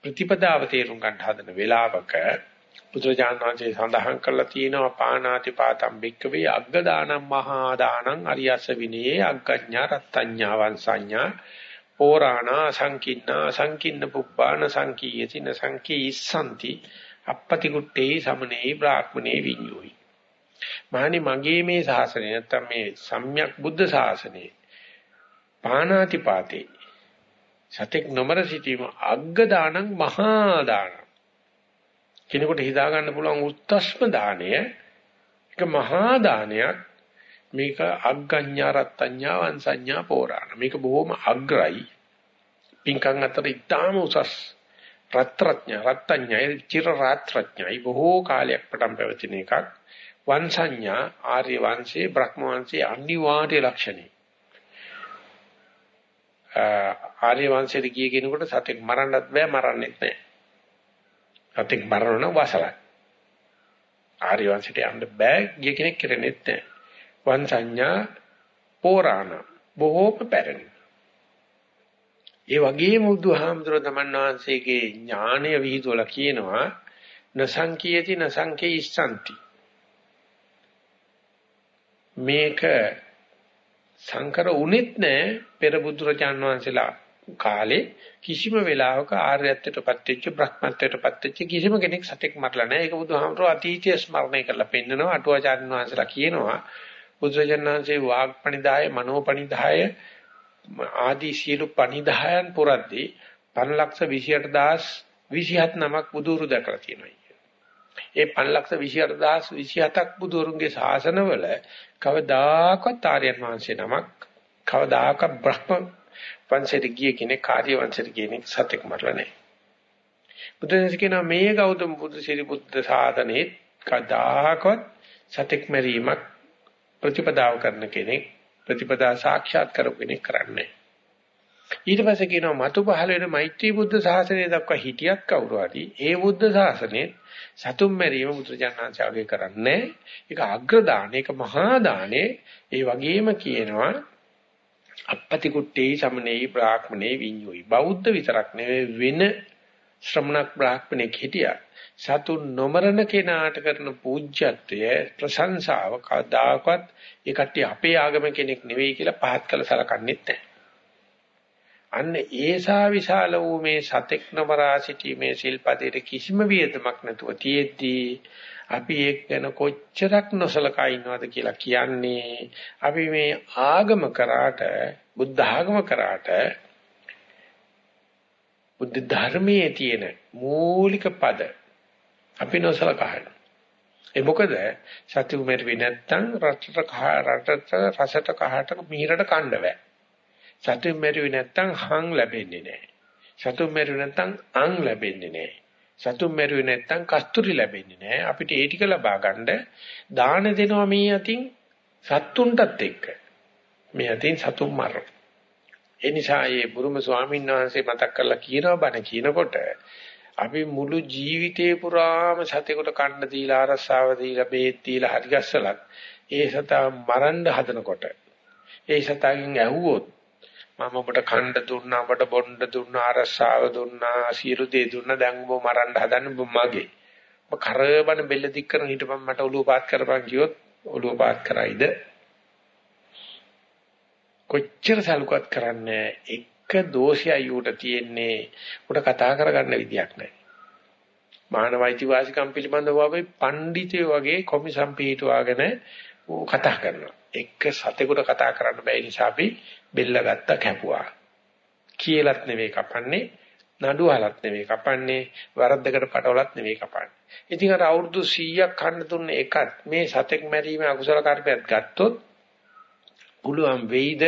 ප්‍රතිපදාව තේරුම් ගන්න හදන වෙලාවක බුදුරජාණන් වහන්සේ සඳහන් කරලා තියෙනවා පාණාති පාතම් බික්කවේ අග්ග දානම් මහා දානං අරියස්ස විනයේ අග්ගඥා රත්ත්‍ඤ්ඤා වංසඤ්ඤා පෝරාණා සංකින්නා සංකින්න පුබ්බාන සංකීයති න සංකීස්සanti අපපති කුට්ටේ සමනේ බ්‍රාහ්මනේ විඤ්ඤෝයි. මහණි මගේ මේ ශාසනය නැත්තම් මේ සම්්‍යක් බුද්ධ ශාසනය පාණාති පාතේ සතෙක් නොමර සිටීම අග්ග දානං මහා දානං කෙනෙකුට හිතා ගන්න පුළුවන් උත්ස්ම දාණය ඒක මහා දානයක්. මේක අග්ගඤ්ඤා රත්ත්‍ඤ්ඤා වංසඤ්ඤා පෝරාණ. මේක බොහොම අග්‍රයි. පින්කම් අතර ඉතාම උසස්. රත්ත්‍රඥ රත්ත්‍ඤ්ඤයි චිර රාත්‍රඥයි. බොහෝ කාලයක් පටන් පැවතින එකක්. වංසඤ්ඤා ආර්ය වංශේ බ්‍රහ්ම වංශේ අනිවාර්ය ලක්ෂණේ. ආර්ය වංශයට ගිය කෙනෙකුට සතෙක් මරන්නත් බෑ මරන්නෙත් නෑ. සතෙක් මරනවා වසලයි. ආර්ය වංශයට යන්න බෑ ගිය කෙනෙක් කරෙන්නෙත් නෑ. වංශඤ්ඤා පෝරාණ බොහෝම පැරණි. ඒ වගේම බුදුහාමුදුර තමන් වහන්සේගේ ඥාණය විහිදුවලා කියනවා නසංකීයති නසංකේ ඉස්සanti මේක සංකර උනේත් නැහැ පෙර බුදුරජාන් වහන්සේලා කාලේ කිසිම වෙලාවක ආර්යත්වයටපත් වෙච්ච බ්‍රහ්මත්වයටපත් වෙච්ච කිසිම කෙනෙක් සතෙක් මරලා නැහැ. ඒක බුදුහාමරෝ අතීතය ස්මරණය කරලා පෙන්නනවා. අටුවාචාර්ය වහන්සේලා කියනවා බුදුරජාණන් වහන්සේ වාග්පණිදාය මනෝපණිදාය ආදී සියලු පණිදායන් පුරද්දී 528027 නමක් බුදුරු දැකලා තියෙනවා. ඒ 528027ක් බුදුරුන්ගේ ශාසනවල කවදාකවත් ආර්යයන් වහන්සේ නමක් කවදාකවත් බ්‍රහ්ම වංශයට ගිය කෙනෙක් කාර්ය වංශයට ගිය කෙනෙක් සත්‍යක් මරලා නැහැ. බුදුන්සේ කියනවා මේ ගෞතම බුදු සිරි බුද්ධ සාධනේ කවදාකවත් සත්‍යක් මරීමක් ප්‍රතිපදාව කරන කෙනෙක් ප්‍රතිපදා සාක්ෂාත් කරපු කෙනෙක් කරන්නේ ඊට පස්සේ කියනවා මතු පහළ වෙන මෛත්‍රී බුද්ධ ශාසනය දක්වා හිටියත් කවුරු හරි ඒ බුද්ධ ශාසනයේ සතුම් මැරීම මුද්‍රජානංශාවගේ කරන්නේ ඒක අග්‍ර දාන ඒක මහා දානේ ඒ වගේම කියනවා අපපති කුට්ටේ සමනේ බ්‍රාහ්මණේ විඤ්ඤෝයි බෞද්ධ විතරක් නෙවෙයි වෙන ශ්‍රමණක් බ්‍රාහ්මණෙක් හිටියා සතු නොමරන කෙනාට කරන පූජ්‍යත්වය ප්‍රශංසාව කවදාකවත් ඒ කට්ටිය අපේ ආගම කෙනෙක් නෙවෙයි කියලා පහත් කළ සලකන්නේ නැහැ. අන්න ඒසා විශාල වූ මේ සතෙක් නමරා සිටීමේ ශිල්පදයට කිසිම වියදමක් නැතුව තියෙද්දී අපි ඒක ගැන කොච්චරක් නොසලකා ඉන්නවද කියලා කියන්නේ අපි මේ ආගම කරාට බුද්ධ ආගම කරාට බුද්ධ ධර්මයේ තියෙන මූලික පද අපි නොසලකා හිටු. ඒ මොකද සත්‍ය උමෙරුවේ නැත්තම් රටට කහ රටට රසට කහට මිහිරට කන්න බෑ. සත්‍ය උමෙරුවේ නැත්තම් හං ලැබෙන්නේ නැහැ. සත්‍ය උමෙරුවේ නැත්තම් අං ලැබෙන්නේ නැහැ. සතුම් මැරුවේ නැත්තම් කස්තුරි ලැබෙන්නේ නැහැ. අපිට ඒ ටික ලබා ගන්න දාන දෙනවා මේ අතින් සත්තුන්ටත් එක්ක. මේ අතින් සතුම් මරන. ඒ නිසා මේ බුරුම ස්වාමීන් වහන්සේ මතක් කරලා කියනවා බණ කියනකොට අපි මුළු ජීවිතේ පුරාම සතෙකුට කන්න දීලා අරසාව දීලා බේත් දීලා හරි ගස්සලක් ඒ සතා මරන්න හදනකොට ඒ සතාගෙන් ඇහුවොත් මම ඔබට කන්න දුන්නා ඔබට බොන්න දුන්නා අරසාව දුන්නා සියලු දේ දුන්නා. දැන් ඔබ මරන්න හදන්නේ මගේ. ඔබ කරබන බෙල්ල දික් කරන හිටපන් මට ඔලුව පාත් කරපන් කිව්වොත් ඔලුව පාත් කරයිද? කොච්චර සල්කත් කරන්නේ එක දෝෂයයි උට තියෙන්නේ. උට කතා කරගන්න විදියක් නැහැ. මානවයිති වාසිකම් පිළිබඳව අපි පඬිතයෝ වගේ කොමිසම් පිටුවාගෙන කතා කරනවා. එක සතෙකුට කතා කරන්න බැයි නිසා අපි බෙල්ල ගත්ත කැපුවා. කියලත් නෙවෙයි කපන්නේ, නඩුවලත් නෙවෙයි කපන්නේ, වරද්දකට පටවලත් නෙවෙයි කපන්නේ. ඉතින් අර අවුරුදු 100ක් කන්න දුන්නේ එකත් මේ සතෙක් මැරීමේ අකුසල කර්මයක් ගත්තොත් පුළුවන් වෙයිද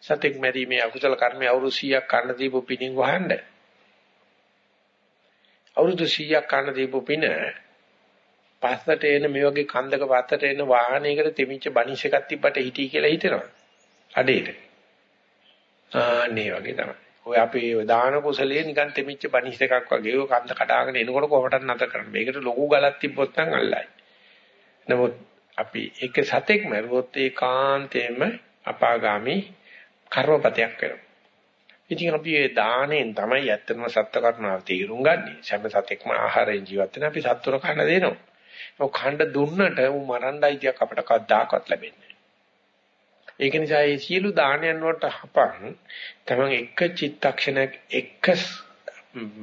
සතෙක් මැරීමේ අකුසල කර්මය අවුරුදු 100ක් කන්න දීපු පිණින් වහන්න. අවුරුදු 100ක් කන්න දීපු පින පස්සට එන මේ වගේ කන්දක පස්සට එන වාහනයකට තෙමිච්ච බනිස් එකක් තිබ්බට හිටී කියලා හිතනවා. අඩේට. ආන්නේ වගේ තමයි. ඔය අපේ දාන කුසලයේ නිකන් තෙමිච්ච බනිස් එකක් වගේ ඔය කන්ද කඩාගෙන එනකොට කොහොමද නැතර කරන්නේ. මේකට ලොකු ගලක් තිබ්බොත් නම් අල්ලයි. නමුත් අපි එක සතෙක් මරුවොත් ඒකාන්තයෙන්ම අපාගාමි කර්මපතයක් වෙනවා. ඉතින් අපි ඒ දාණයෙන් තමයි ඇත්තම සත්‍ය කරුණාව තීරුම් ගන්නෙ. සෑම සතෙක්ම ආහාරයෙන් ජීවත් වෙන අපි සත්වර කන්න දෙනවා. ඔව් ඛණ්ඩ දුන්නට උ මරණ්ඩයි තියක් අපිට කවදාකවත් ලැබෙන්නේ ඒක නිසා මේ සියලු දානයන් වලට හපන් තමන් එක චිත්තක්ෂණයක් එක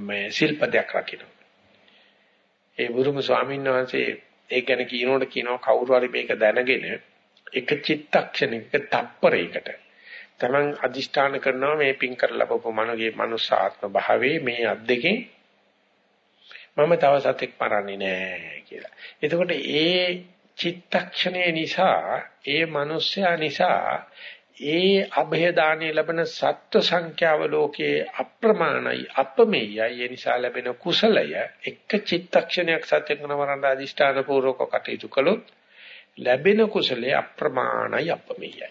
මේ ශිල්පදයක් රකින්න. ඒ බුදුම ස්වාමීන් වහන්සේ ඒ ගැන කියනකොට කියනවා කවුරු හරි මේක දැනගෙන එක චිත්තක්ෂණයක තප්පරයකට තමන් අදිෂ්ඨාන කරනවා මේ පින් කරලා ලැබපු මනගේ මනුස්සාත්ම භාවයේ මේ අත් දෙකෙන් මම තව සතෙක් මරන්නේ නැහැ කියලා. එතකොට ඒ චිත්තක්ෂණය නිසා ඒ මිනිස්යා නිසා ඒ અભය දාණය ලැබෙන සත්ව සංඛ්‍යාව ලෝකේ අප්‍රමාණයි අපමෙයයි ඒ නිසා ලැබෙන කුසලය එක චිත්තක්ෂණයක් සත්‍යකන වරණ අධිෂ්ඨාන පූර්වක කටයුතු කළොත් ලැබෙන කුසලයේ අප්‍රමාණයි අපමෙයයි.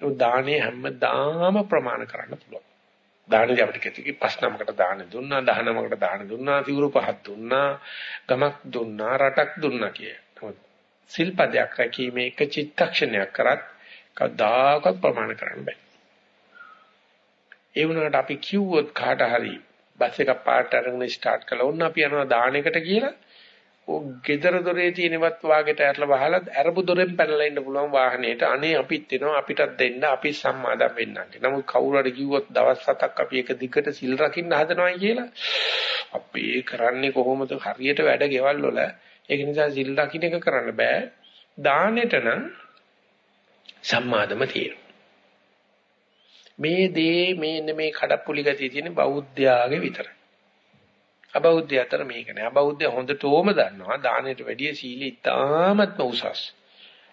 ඒ දාණය හැමදාම ප්‍රමාණ කරන්න පුළුවන්. දානදී අපිට කිසි පස්නමකට දාන දුන්නා 19කට දාන දුන්නා සිවුරු පහක් දුන්නා ගමක් දුන්නා රටක් දුන්නා කිය. සිල්පදයක් රැකීමේ එක චිත්තක්ෂණයක් කරත් කවදාකවත් ප්‍රමාණ කරන්න බෑ. ඒ වුණාට අපි කිව්වොත් කාට හරි බස් එක පාට අරගෙන ස්ටාර්ට් කළා. වුණා අපි යනවා දානෙකට කියලා. ඔය gedara දොරේ තියෙනවත් වාගෙට ඇරලා වහලා අරපු දොරෙන් පැනලා ඉන්න පුළුවන් වාහනේට. අනේ අපිත් එනවා අපිටත් දෙන්න අපි සම්මාදම් වෙන්නන්නේ. නමුත් කවුරු හරි කිව්වොත් දවස් හතක් අපි එක දිගට සිල් රකින්න හදනවයි කියලා. අපි ඒ කරන්නේ කොහොමද? හරියට වැඩ ගෙවල් වල ඒක නිසා සිල් රකින්න එක කරන්න බෑ. දානෙට නම් සම්මාදම තියෙනවා. මේ දේ මේ මේ කඩප්පුලි ගතිය තියෙන බෞද්ධයාගේ විතරයි. අබෞද්ධය අතර මේක නෑ. අබෞද්ධය හොඳටම දන්නවා දානෙට වැඩිය සීලය ඉතාමත්ම උසස්.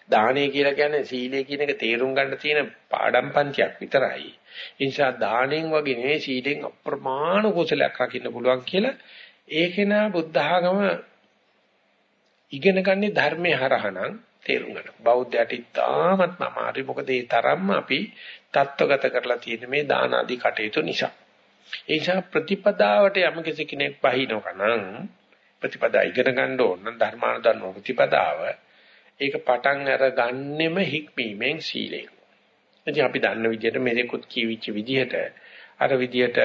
දානය කියලා කියන්නේ සීලය කියන එක තේරුම් ගන්න තියෙන පාඩම් පන්තියක් විතරයි. ඒ නිසා දාණයෙන් වගේ නෙවෙයි සීලෙන් අප්‍රමාණ කුසලයක් රකින්න පුළුවන් කියලා ඒකේන බුද්ධ ආගම ඉගෙන ගන්නේ ධර්මයේ හරහනම් තේරුම් ගන්න. බෞද්ධයට ඉතාමත්ම අමාරුයි. මොකද ඒ තරම්ම අපි தත්වගත කරලා තියෙන මේ දාන ආදී කටයුතු නිසා. ඒ නිසා ප්‍රතිපදාවට යම් කෙනෙක් වහිනවා නම් ප්‍රතිපදා ඉගෙන ගන්න ඕන නම් ධර්මානුධර්ම ප්‍රතිපදාව ඒක පටන් අර ගන්නෙම හික්මීමෙන් සීලයෙන්. ඉතින් අපි දන්න විදිහට මෙලෙකුත් කියවිච්ච විදිහට අර විදිහට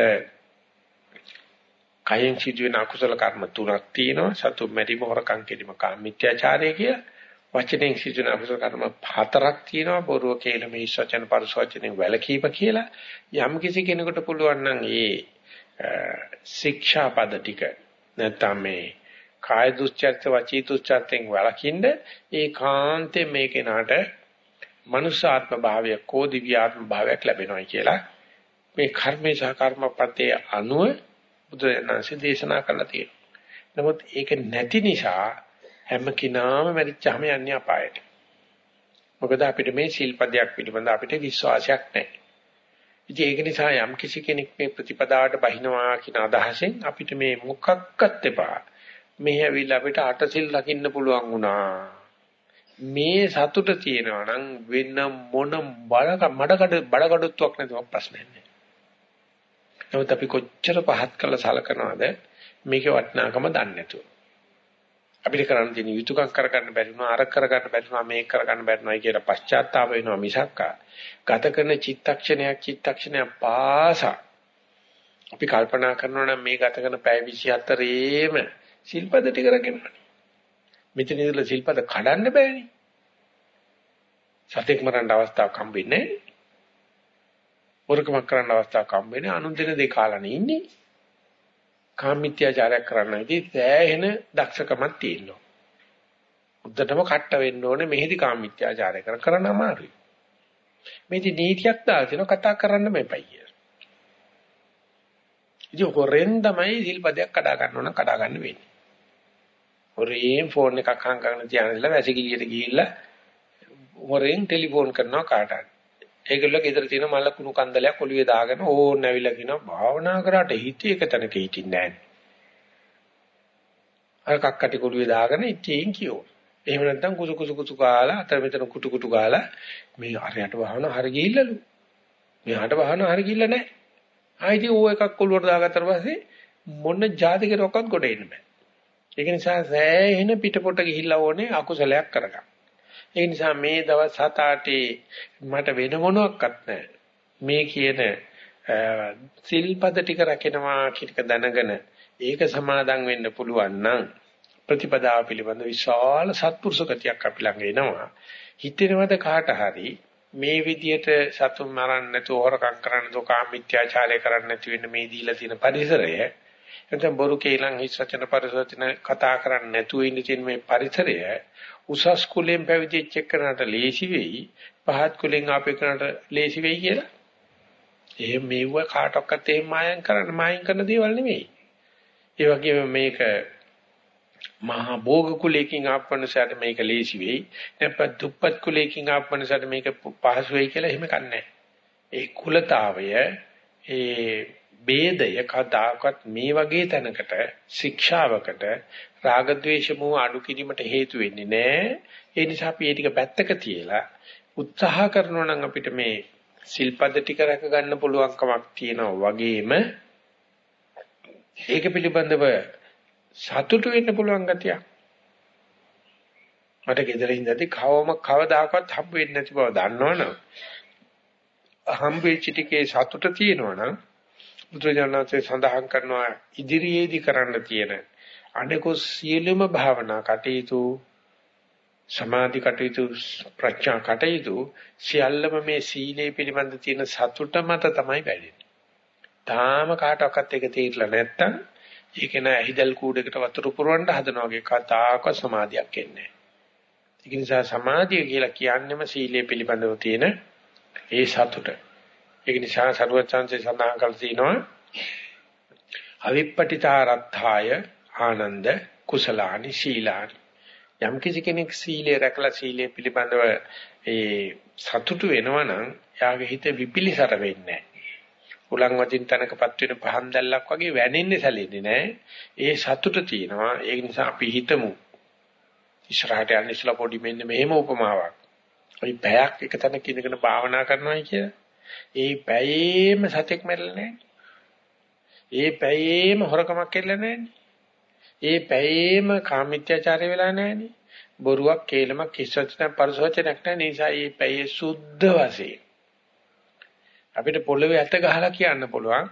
කයෙන් සිදුවෙන අකුසල කර්ම තුනක් තියෙනවා. සතු මෙරිම හොරකම් කිරීම කාමිත්‍යාචාරය කියලා වචනෙන් සිදුවෙන අකුසල කර්ම හතරක් තියෙනවා. බොරුව කියලා මේ වචන පරිස වචනෙන් වැළකීම කියලා. යම් කිසි කෙනෙකුට පුළුවන් නම් ඒ ශික්ෂා පද ටික නැත්නම් මේ කාය දුස්චර්ත වචී දුස්චර්තෙන් වළකින්න ඒකාන්තේ මේ කෙනාට මනුෂ්‍යාත්ම භාවය කෝ දිව්‍යාත්ම භාවයක් ලැබෙනවා කියලා. මේ කර්මේ සහ කර්මපතේ අනුව බුදුරජාණන්සේ දේශනා කළා තියෙනවා. නමුත් ඒක නැති නිසා හැම කෙනාම මැරිච්චාම යන්නේ අපායට. මොකද අපිට මේ සිල්පදයක් පිළිබඳ අපිට විශ්වාසයක් නැහැ. ඉතින් ඒක නිසා යම් කිසි කෙනෙක් මේ ප්‍රතිපදාවට බහිනවා කියන අදහසෙන් අපිට මේ මොකක්වත් එපා. මේ ඇවිල්ලා අපිට අටසිල් ලකින්න පුළුවන් වුණා. මේ සතුට තියෙනවා නම් වෙන මොන බඩ මඩකඩ බඩකඩුත්වක් නැතුව ප්‍රශ්නයක් නෑ. නමුත් අපි කොච්චර පහත් කළ සලකනවාද මේකේ වටිනාකම දන්නේ නැතුව. අපිට කරන්න තියෙන යුතුයකම් කරගන්න බැරි වුණා අර කරගන්න බැරි වුණා මේක කරගන්න බැරි වුණා කියලා පශ්චාත්තාප වෙනවා මිසක් ගත කරන චිත්තක්ෂණයක් චිත්තක්ෂණයක් පාසා අපි කල්පනා කරනවා නම් මේ ගත කරන පැය 24ේම සිල්පද ටික රකින්නනේ. මෙතන ඉඳලා සිල්පද කඩන්න බෑනේ. සතෙක් මරන්න අවස්ථාවක් හම්බෙන්නේ නැහැ. වරකමක් කරන්න අවස්ථාවක් හම්බෙන්නේ අනුන් දෙන දෙක කාලනේ ඉන්නේ. කාමීත්‍යාචාරයක් කරන්න ඉතින් සෑහෙන දක්ෂකමක් තියෙනවා. උද්දටම කට්ට වෙන්න ඕනේ මෙහෙදි කාමීත්‍යාචාරය කර කරන්න අමාරුයි. මේදි නීතියක් දාලා තිනවා කතා කරන්න මේපයි කියලා. ඉතින් හොරෙන් තමයි සිල්පදයක් කඩා ගන්න ඕන කඩා ගන්න වෙන්නේ. හොරෙන් ෆෝන් එකක් හං කරගෙන තියාගෙන වැසිකිළියට ගිහිල්ලා හොරෙන් ටෙලිෆෝන් කරනවා කාට හරි. ඒගොල්ලෝ ගෙදර තියෙන මල කුණු කන්දලයක් ඔළුවේ දාගෙන ඕන් නැවිලා කියනවා භාවනා කරාට හිතේ එක තැනක හිටින්නේ නැහැ. අර කක්කටි කුළුවේ දාගෙන ඉතින් කියෝ. එහෙම නැත්නම් කුසු කුසු කුසු කාලා අතර මෙතන කුටු කුටු කාලා මේ හරියට භාවනා හරි ගිහිල්ලාලු. මෙහාට භාවනා හරි ගිහිල්ලා නැහැ. ආයිති ඕ එකක් ඔළුවට දාගත්තට පස්සේ මොන જાති කෙරුවක්වත් ගොඩ එන්න බෑ. ඒක නිසා සෑහෙන පිටපොට ගිහිල්ලා ඕනේ අකුසලයක් කරගන්න. ඒ නිසා මේ දවස් 7-8 මට වෙන මොනවත් නැහැ. මේ කියන සිල්පද ටික රකිනවා කියන දැනගෙන ඒක සමාදන් වෙන්න පුළුවන් නම් ප්‍රතිපදාව පිළිබඳ විශාල සත්පුරුෂ ගතියක් අපි ළඟ එනවා. හිතෙනවද කාට හරි මේ විදියට සතුන් මරන්න නැතුව හොරකම් කරන්න නැතුව කාමීත්‍යාචාරය කරන්න නැති වෙන්න මේ දීලා තියෙන පරිසරය එතන බොරු කේලම් හිස් වචන පරිසවචන කතා කරන්න නැතුව ඉන්න තියෙන මේ පරිසරය උසස් කුලෙන් පැවිදිච්ච එක්කනට ලේසි වෙයි පහත් කුලෙන් ආපෙකනට ලේසි වෙයි කියලා. එහෙම මේව කාටවත් එහෙම මායම් කරන්න මායම් කරන දේවල් නෙමෙයි. ඒ වගේම මේක මහා භෝග කුලයකින් ආපන්නසට මේක ලේසි වෙයි. නැත්නම් දුප්පත් කුලයකින් ආපන්නසට මේක පහසු වෙයි කියලා එහෙම කන්නේ ඒ කුලතාවය ඒ ભેදය කදාකත් මේ වගේ තැනකට ශික්ෂාවකට රාග ద్వේෂ මෝ අඩු කිරීමට හේතු වෙන්නේ නැහැ. ඒ නිසා අපි මේ ටික පැත්තක තියලා උත්සාහ කරනවා නම් අපිට මේ සිල්පද ටික රැක ගන්න පුළුවන්කමක් තියෙනවා වගේම ඒක පිළිබඳව සතුටු වෙන්න පුළුවන් ගතියක් මට ගෙදර ඉඳදී කවම කවදාකවත් හම්බ වෙන්නේ නැති බව දන්නවනම් හම්බ වෙච්ච ටිකේ සතුට තියෙනවනම් බුදුරජාණන්සේ සඳහන් කරනවා ඉදිරියේදී කරන්න තියෙන අනිකුත් සියලුම භාවනා කටයුතු සමාධි කටයුතු ප්‍රඥා කටයුතු සියල්ලම මේ සීලේ පිළිබඳ තියෙන සතුට මත තමයි වැඩෙන්නේ. තාම කාටවත් එක තීරලා නැත්තම් ඒක නෑ හිදල් කූඩේකට වතුර පුරවන්න හදනවා වගේ කතාවක සමාධියක් එන්නේ. ඒක නිසා සමාධිය කියලා කියන්නේම සීලේ පිළිබඳව තියෙන ඒ සතුට. ඒක නිසා සරුවචාන්සේ සඳහන් කර තිනවා අවිප්පටිතාරත්ථාය ආනන්ද කුසලානි ශීලානි යම් කිසි කෙනෙක් සීලය රැකලා සීලය පිළිබඳව ඒ සතුටු වෙනවනම් යාගේ හිත විපිලිසර වෙන්නේ උලන් වදින් තනකපත් වෙන පහන් දැල්ලක් වගේ වැනෙන්නේ සැලෙන්නේ නැහැ. ඒ සතුට තියෙනවා. ඒ නිසා අපි හිතමු. ඉස්සරහට යන්න ඉස්සලා පොඩි මෙන්න මෙහෙම උපමාවක්. අපි පැයක් එක තැනක ඉඳගෙන භාවනා කරනවායි කියලා. ඒ පැයේම සතෙක් මැරෙලා නැහැ. ඒ පැයේම හොරකමක් කෙරෙලා නැහැනේ. ඒ පැයේම කාමීත්‍යචාරය වෙලා නැහැනේ. බොරුවක් කේලමක් කිස්සචන පරිසවචනක් නැහැ නිසා මේ පැයේ සුද්ධ වශයෙන් අපිට පොළවේ ඇත ගහලා කියන්න පුළුවන්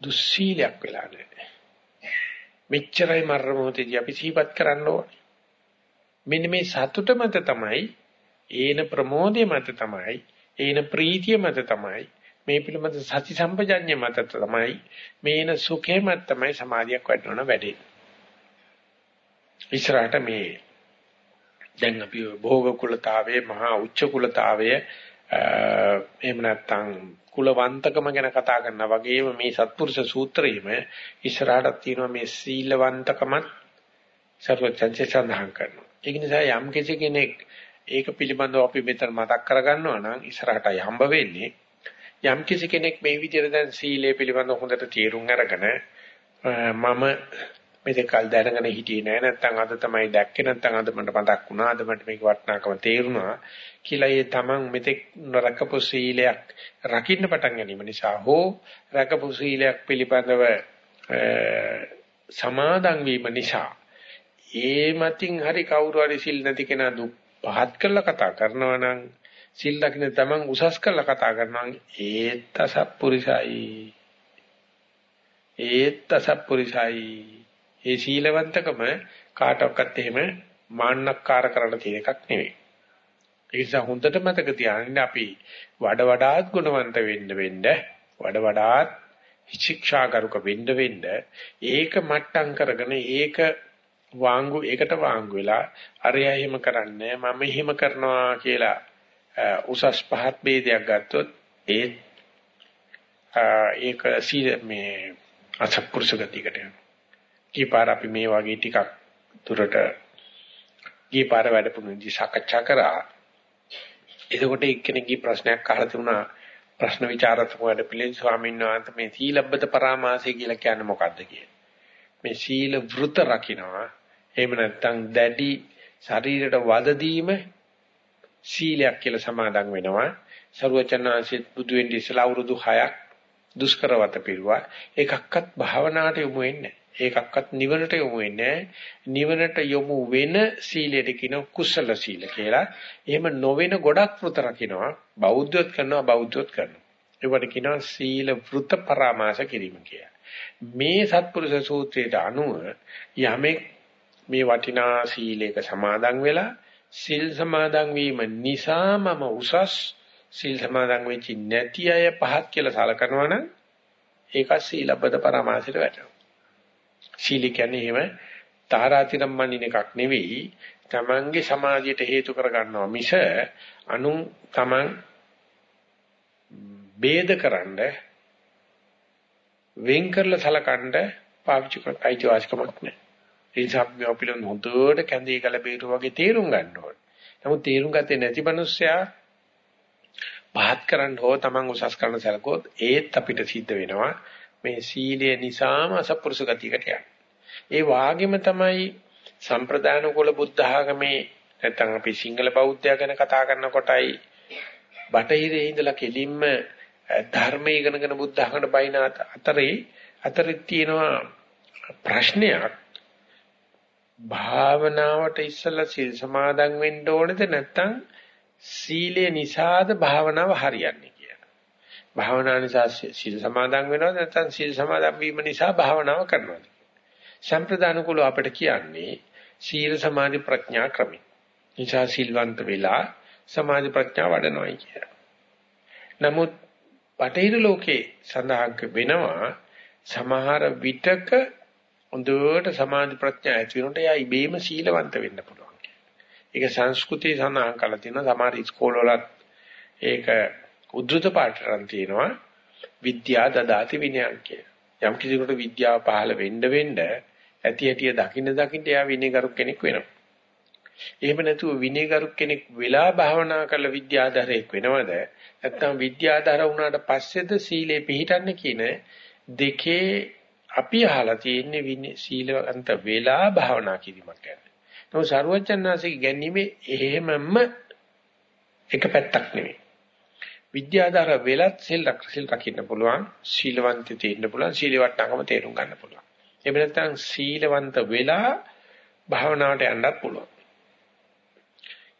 දුස්සීලයක් වෙලා නැහැ. මෙච්චරයි මරණ මොහොතේදී අපි සිහිපත් කරන්න ඕනේ. මෙන්න මේ සතුට මත තමයි ඒන ප්‍රමෝදය මත තමයි ඒන ප්‍රීතිය මත තමයි මේ පිළිබඳ සති සම්පජඤ්ඤය මත තමයි මේන සුඛේ මත තමයි සමාධියක් වඩනවන වැඩේ. ඉස්සරහට මේ දැන් අපි භෝග කුලතාවයේ මහා උච්ච කුලතාවයේ එහෙම නැත්නම් කුලවන්තකම ගැන කතා කරනා වගේම මේ සත්පුරුෂ සූත්‍රයේම ඉස්සරහට තියෙනවා මේ සීලවන්තකමත් සර්වචන්සේ සඳහන් කරනවා. ඒක නිසා යම් කෙනෙක් ඒක පිළිබඳව අපි මෙතන මතක් කරගන්නවා නම් ඉස්සරහට යම්බ වෙන්නේ. යම් කෙනෙක් මේ විදිහට දැන් සීලය පිළිබඳව හොඳට තීරුම් අරගෙන මම මේක කල් දැනගෙන හිටියේ නෑ. නැත්නම් අද තමයි දැක්කේ. නැත්නම් අද මට මතක් වුණා අද මට මේක වටිනාකම තේරුණා කියලා ඒ තමන් මෙතෙක් රකපු සීලයක් රකින්න පටන් ගැනීම නිසා හෝ රකපු සීලයක් පිළිබඳව සමාදන් වීම නිසා ඒ මතින් හරි කවුරු හරි සිල් නැති කෙනා දුක් පහත් කරලා කතා කරනවා නම් සිල් ලකින තමන් උසස් කරලා කතා කරනවා ඒත් අසත්පුරිසයි ඒත් අසත්පුරිසයි ඒ සීලවන්තකම කාටවත් එහෙම මාන්නක්කාර කරන්න තියෙන එකක් නෙවෙයි. ඒ නිසා හොඳට මතක තියාගන්න අපි වඩ වඩාත් ගුණවන්ත වෙන්න වෙන්න වඩ වඩාත් ශික්ෂාගරුක වෙන්න වෙන්න ඒක මට්ටම් කරගෙන ඒක වාංගු ඒකට වාංගු වෙලා අරයා එහෙම කරන්නේ මම එහෙම කරනවා කියලා උසස් පහත් ભેදයක් ගත්තොත් ඒ ඒක සීල මේ අසත්පුරුෂ ගතියකට යනවා ඊපාර අපි මේ වගේ ටිකක් දුරට ඊපාර වැඩපුණුදී සාකච්ඡා කරා. එතකොට එක්කෙනෙක්ගේ ප්‍රශ්නයක් අහලා තිබුණා ප්‍රශ්න විචාරත්මක වැඩ පිළින් ස්වාමීන් වහන්සේ මේ සීලබ්බත පරාමාසය කියලා කියන්නේ මොකද්ද කියලා. මේ සීල වෘත රකින්නවා. එහෙම නැත්නම් දැඩි ශරීරයට වද දීම සීලයක් කියලා සමාදන් වෙනවා. සරුවචනාංශිත් බුදු වෙන්නේ ඉස්සලා අවුරුදු 6ක් දුෂ්කරවත පිරුවා. ඒකක්වත් භාවනාවට යොමු වෙන්නේ ඒකක්වත් නිවනට යොමු වෙන්නේ නිවනට යොමු වෙන සීලයට කියන කුසල සීල කියලා. එහෙම නොවන ගොඩක් වෘත රකින්නවා. බෞද්ධයොත් කරනවා බෞද්ධයොත් කරනවා. ඒවට කියනවා සීල වෘත පරාමාස කිරීම කියලා. මේ සත්පුරුෂ සූත්‍රයට අනුව යමෙක් මේ වටිනා සීලයක සමාදන් වෙලා සිල් සමාදන් වීම නිසා මම උසස් සිල් සමාදන් වෙච්ච නැති අය පහත් කියලා සලකනවා නම් ඒක සීලබ්බත පරමාසයට වැටෙනවා. සීල කියන්නේ එහෙම තාරාතිරම් මනින එකක් නෙවෙයි. තමන්ගේ සමාජයට හේතු කරගන්නවා මිස අනු තමන් ભેදකරනද වෙන් කරලා සලකනද පාවිච්චි කර අයිතිවාසිකමක් නැහැ. ඒ නිසා අපි අපිලන් හොඳට කැඳේ කල බේරු වගේ තේරුම් ගන්න ඕනේ. නමුත් තේරුම් ගත්තේ නැති මිනිස්සයා පහත් කරන්න හෝ තමන් උසස් කරන සැලකුවොත් ඒත් අපිට සිද්ධ වෙනවා මේ සීලය නිසාම අසපුරුෂ ගතියකට යන්නේ. ඒ වාගෙම තමයි සම්ප්‍රදාන කුල බුද්ධ ආගමේ නැත්නම් අපි සිංහල බෞද්ධය ගැන කතා කරනකොටයි බටහිරේ ඉඳලා කෙලින්ම ධර්මයේ ඉගෙනගෙන බුද්ධ ආගමකට බයින අතරේ අතරේ තියෙනවා ප්‍රශ්නයක් භාවනාවට ඉස්සලා සිල් සමාදන් වෙන්න ඕනේද නැත්නම් සීලය නිසාද භාවනාව හරියන්නේ භාවනා නිසා සීල සමාදන් වෙනවද නැත්නම් සීල සමාදන් වීම නිසා භාවනාව කරනවද සම්ප්‍රදාන කුල අපිට කියන්නේ සීල සමාධි ප්‍රඥා ක්‍රමයි. නිසා සිල්වන්ත වෙලා සමාධි ප්‍රඥා වඩනවායි කියලා. නමුත් බටහිර ලෝකේ සඳහන් වෙනවා සමහර විටක හොඳට සමාධි ප්‍රඥා ඇති වෙනකොට එයා ඉබේම සීලවන්ත වෙන්න පුළුවන්. ඒක සංස්කෘතිය සඳහන් කරලා තියෙනවා සමහර ඉස්කෝලවලත් ඒක උද්දෘත පාඨයන් තියෙනවා විද්‍යා දදාති විනයං කිය. යම් කිසිකට විද්‍යාව පහළ වෙන්න වෙන්න ඇති ඇටිය දකින්න දකින්න එයා විනයගරුක කෙනෙක් වෙනවා. එහෙම නැතුව විනයගරුක කෙනෙක් වෙලා භාවනා කරලා විද්‍යාධරයක් වෙනවද? නැත්නම් විද්‍යාධර වුණාට පස්සේද සීලේ පිහිටන්නේ කියන දෙකේ අපි අහලා තියෙන්නේ විනය සීලවන්ත වෙලා භාවනා කිරීමක් ගැන. නමුත් සරුවචන්නාසික ගැනීමේ එහෙමම එක පැත්තක් නෙවෙයි. විද්‍යාධාර වෙලත් සිල් සිල් රකින්න පුළුවන් සීලවන්ත තේින්න පුළුවන් සීල වටනකම තේරුම් ගන්න පුළුවන් එහෙම නැත්නම් සීලවන්ත වෙලා භාවනාවට යන්නත් පුළුවන්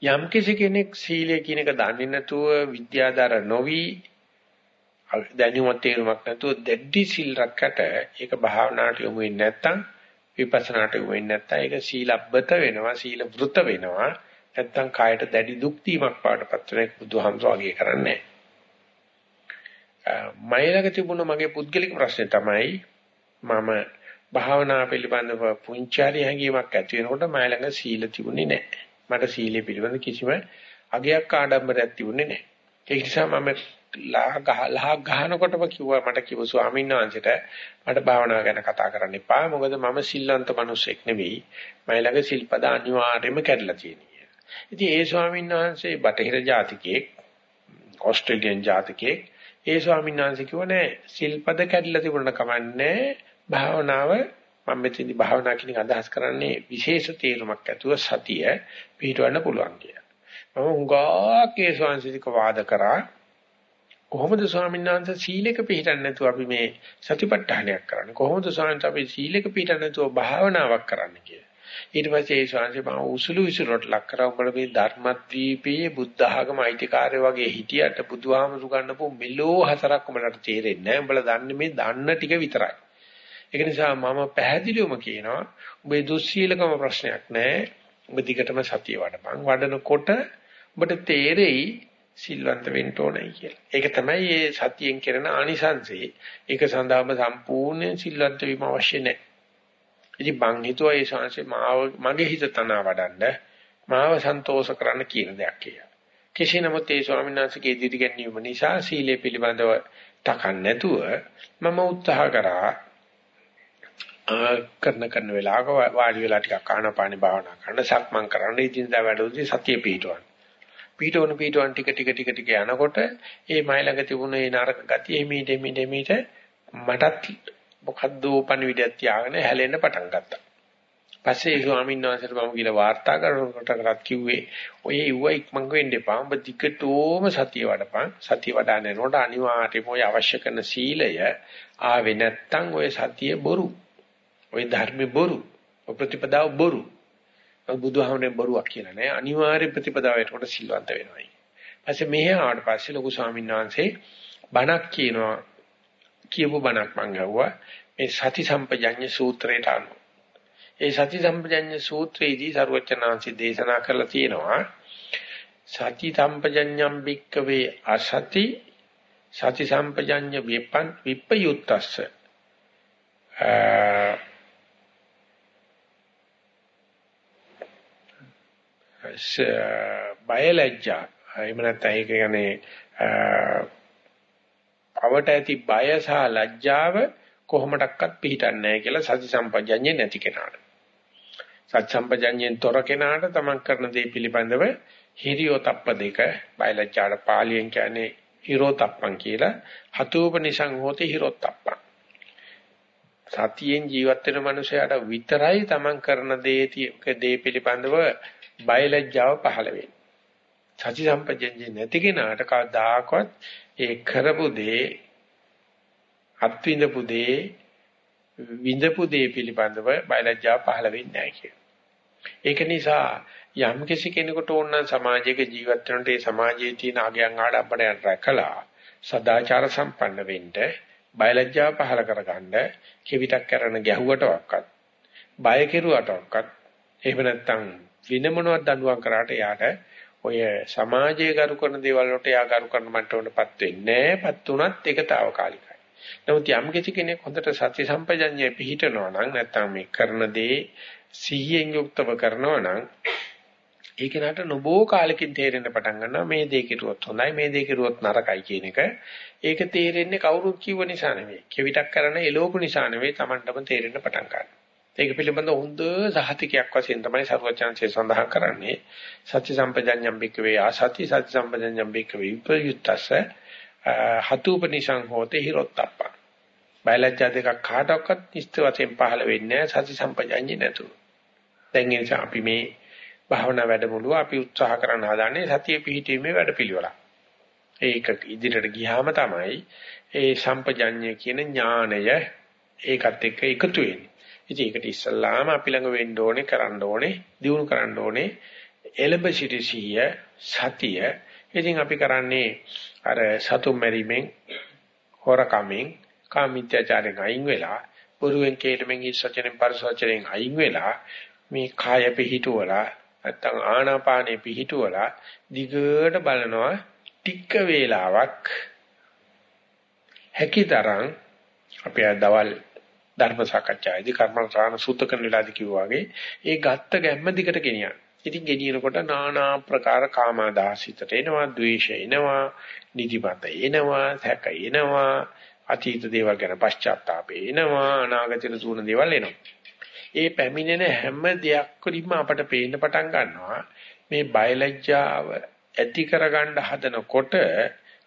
යම් කිසි කෙනෙක් සීලය කියන එක දන්නේ නැතුව විද්‍යාධාර නොවි දැනුමත් තේරුමක් නැතුව දෙඩි සිල් රැක්කට ඒක භාවනාවට යොමු වෙන්නේ නැත්නම් විපස්සනාට යොමු වෙන්නේ නැත්නම් ඒක සීලබ්බත වෙනවා සීල වෘත වෙනවා නැත්නම් කායට දැඩි දුක් දීමක් පාටපත් වෙන එක බුදුහාමුදුරුවෝ වගේ කරන්නේ මයිලක තිබුණ මගේ පුද්ගලික ප්‍රශ්නේ තමයි මම භාවනා පිළිබඳව පුංචාරි හැඟීමක් ඇති වෙනකොට මම ළඟ සීල තිබුණේ නැහැ. මට සීලය පිළිබඳ කිසිම අගයක් ආඩම්බරයක් තිබුණේ නැහැ. ඒ නිසා මම ලහ ගහ ලහ ගහනකොටම කිව්වා මට කිව්ව ස්වාමීන් වහන්සේට මට භාවනාව ගැන කතා කරන්න එපා. මොකද මම සිල්වන්ත මිනිසෙක් නෙවෙයි. මම ළඟ සිල්පද අනිවාර්යයෙන්ම කැඩලා තියෙනවා. ඉතින් ඒ ස්වාමීන් වහන්සේ බටහිර ජාතිකයෙක් ඕස්ට්‍රේලියානු ජාතිකයෙක් ඒ ස්වාමීන් වහන්සේ කිව්වනේ සිල්පද කැඩලා තිබුණා කමන්නේ භාවනාව මම මෙතනදි භාවනා කියන එක අදහස් කරන්නේ විශේෂ තේරුමක් ඇතුව සතිය පිටවන්න පුළුවන් කියලා. මම උගාකේ ස්වාමීන්සික වාද කරා කොහොමද ස්වාමීන් වහන්සේ සීලෙක පිළිටන්නේ නැතුව අපි මේ සතිපට්ඨානයක් කරන්නේ කොහොමද ස්වාමීන් අපි සීලෙක පිළිටන්නේ නැතුව භාවනාවක් කරන්නේ කියලා. ඊට පස්සේ ඒ ස්වාමීන් වහන්සේ මම උසුළු විසුලට ලක් කරා උඹලා මේ ධර්මද්වීපයේ බුද්ධ ආගම අයිතිකාරය වගේ හිටියට බුදුහාමුදුරු ගන්නපු මෙලෝ හතරක් උඹලට තේරෙන්නේ නැහැ. උඹලා දන්නේ මේ දන්න ටික විතරයි. ඒක නිසා මම පැහැදිලිවම කියනවා ඔබේ දුස්සීලකම ප්‍රශ්නයක් නැහැ. ඔබ දිගටම සතිය වඩපන්. වඩනකොට ඔබට තේරෙයි සිල්වන්ත වෙන්න ඕනේ කියලා. ඒක තමයි මේ සතියෙන් කරන ආනිසංසය. ඒක සඳහාම සම්පූර්ණ සිල්වන්ත වීම අවශ්‍ය නැහැ. ඉතින් මං හිතුවා ඒ ශාංශේ මාව මගේ හිත තනවා වඩන්න මාව සන්තෝෂ කරන්න කියන දෙයක් කියලා. කෙසේ නමුත් ඒ ස්වාමීන් වහන්සේගේ ඉදිරි ගැනීම නිසා සීලය පිළිබඳව තකන් නැතුව මම උත්සාහ කරා කරන කරන වෙලාවක වාඩි වෙලා ටිකක් ආනාපාන භාවනා කරන සක්මන් කරන්න ඉදින්දා වැඩවලදී සතිය පිටවන්න. පිටවන පිටවන ටික ටික ටික ටික යනකොට ඒ මයි ළඟ තිබුණ ඒ නරක ගතිය එමීට එමීට එමීට මටත් මොකද්ද පණිවිඩයක් තියාගෙන හැලෙන්න පටන් ගත්තා. පස්සේ ඒ ස්වාමීන් වහන්සේට මම කියලා වාර්තා කරනකොට කරත් කිව්වේ ඔය ඉුව ඉක්මන් වෙන්න එපා. ඔබ දිගටම සතිය වඩපන්. සතිය වඩාගෙන යනකොට අනිවාර්යයෙන්ම ඔය අවශ්‍ය කරන සීලය ආවේ නැත්තම් ඔය සතිය බොරු. ওই ධර්මේ බොරු. ඔය ප්‍රතිපදාව බොරු. බුදුහාමනේ බොරුවක් කියලා නෑ. අනිවාර්ය ප්‍රතිපදාවට කොට සිල්වන්ත වෙනවායි. ඊපස්සේ මෙහෙ ආවට පස්සේ ලොකු ස්වාමීන් වහන්සේ බණක් කියනවා. කියපු බණක් මං ගහුවා. මේ සති සම්පජඤ්ඤ සූත්‍රයට අනුව. ඒ සති සම්පජඤ්ඤ සූත්‍රයේදී සරුවචනාංශي දේශනා කරලා තියෙනවා. සති සම්පජඤ්ඤම් භික්කවේ අසති සති සම්පජඤ්ඤ විපන් විප්පයුත්තස්ස බයලජ්ජා එහෙම නැත්නම් ඒක කියන්නේ පවට ඇති බය සහ ලැජ්ජාව කොහොමඩක්වත් පිළිටන්නේ නැහැ කියලා සති සම්පජඤ්ඤේ නැති කෙනාට. සති සම්පජඤ්ඤෙන් තොර කෙනාට තමන් කරන දේ පිළිබඳව හිරියෝතප්ප දෙක බයලජ්ජාට පාලියෙන් කියන්නේ හිරෝතප්පන් කියලා හතූපනිසං හෝති හිරෝතප්පන්. සතියෙන් ජීවත් වෙන මනුස්සයාට විතරයි තමන් කරන දේ දේ පිළිබඳව බයලජ්ජාව පහළ වෙන්නේ. සති සම්පජඤ්ඤේ නැති කෙනාට කවදාකවත් ඒ කරපු දේ අත්විඳපු දේ විඳපු දේ පිළිබඳව බයලජ්ජාව පහළ වෙන්නේ නැහැ කියන. ඒක නිසා යම් කිසි කෙනෙකුට ඕන නම් සමාජයක ජීවත් වෙනකොට ඒ සමාජයේ තියෙන අගයන් ආඩම්බරයන් රැකලා සදාචාර සම්පන්න වෙන්න බයලජ්ජාව පහළ කරගන්න කෙවිතක් කරන ගැහුවටවත් බය කෙරුවටවත් එහෙම නැත්නම් වෙන මොනවද දඬුවම් කරාට යාට ඔය සමාජයේ ගරු කරන දේවල් වලට යා ගරු කරන මට්ටමකටපත් වෙන්නේ නැහැ. පත් උනත් ඒක తాවකාලිකයි. නමුත් යම් කිසි කෙනෙක් හොඳට සත්‍ය සම්පජඤ්ඤය පිහිටනවා නම් නැත්නම් මේ කරන දේ සිහියෙන් යුක්තව කරනවා නම් ඒක නට නොබෝ කාලෙකින් තේරෙන්න පටන් ගන්නවා මේ දේ කෙරුවොත් හොඳයි මේ දේ කෙරුවොත් නරකයි කියන එක. ඒක තේරෙන්නේ කවුරුත් කිව්ව නිසා නෙවෙයි. කෙවිතක් කරන එලෝපු නිසා නෙවෙයි Tamanටම තේරෙන්න පටන් ගන්නවා. ඒක පිළිබඳ හොඳ සහතිකයක් වශයෙන් තමයි සර්වචාන්සේ සඳහන් කරන්නේ. සත්‍ය සම්පජඤ්ඤම් බික්කවේ ආසති සත්‍ය සම්පජඤ්ඤම් බික්කවේ විපයුත්තස හතුපනිසං හෝතේ හිරොත්තප්ප. බයලජ්ජා දෙකක් කාටවත් නිස්ත වශයෙන් පහළ වෙන්නේ සති සම්පජඤ්ඤේ නැතුව. දැන් ඒ නිසා අපි මේ භාවනා වැඩමුළුව අපි උත්සාහ කරන හදාන්නේ සතිය පිහිටීමේ වැඩපිළිවෙලක්. ඒක ඉදිරියට ගියාම තමයි ඒ සම්පජඤ්ඤය කියන ඥාණය ඒකත් එක්ක එකතු වෙන්නේ. ඉතින් ඒකට ඉස්සල්ලාම අපි ළඟ වෙන්න ඕනේ කරන්න ඕනේ දිනු කරන්න ඕනේ එළඹ සිටි සිහිය සතිය. ඉතින් අපි කරන්නේ අර සතුම් මැරීමෙන් හොරකමින් කාමීත්‍යචාරයෙන් අයින් වෙලා පුරුවෙන් කේතමෙන් ඉස්සචනෙන් පරිසචනෙන් අයින් වෙලා මේ කාය පිහිටුවලා නැත්තම් ආනාපානෙ පිහිටුවලා දිගට බලනවා ටික වේලාවක් හැකිතරම් අපි දවල් ධර්ම සාකච්ඡාවේදී කර්මස්ථාන සූත්‍ර කරන වෙලාවදී කිව්වා වගේ ඒ ගත්ත ගැම්ම දිගට ගෙනියන්න. ඉතින් ගෙනියනකොට নানা ප්‍රකාර කාමාදාසිතට එනවා, ද්වේෂය එනවා, නිදිමත එනවා, සැක එනවා, අතීත දේවල් ගැන පශ්චාත්තාපය එනවා, අනාගතයට සූන දේවල් එනවා. ඒ පැමිණෙන හැම දෙයක් වලින්ම අපට පේන්න පටන් ගන්නවා මේ බයලජ්ජාව ඇති කරගන්න හදනකොට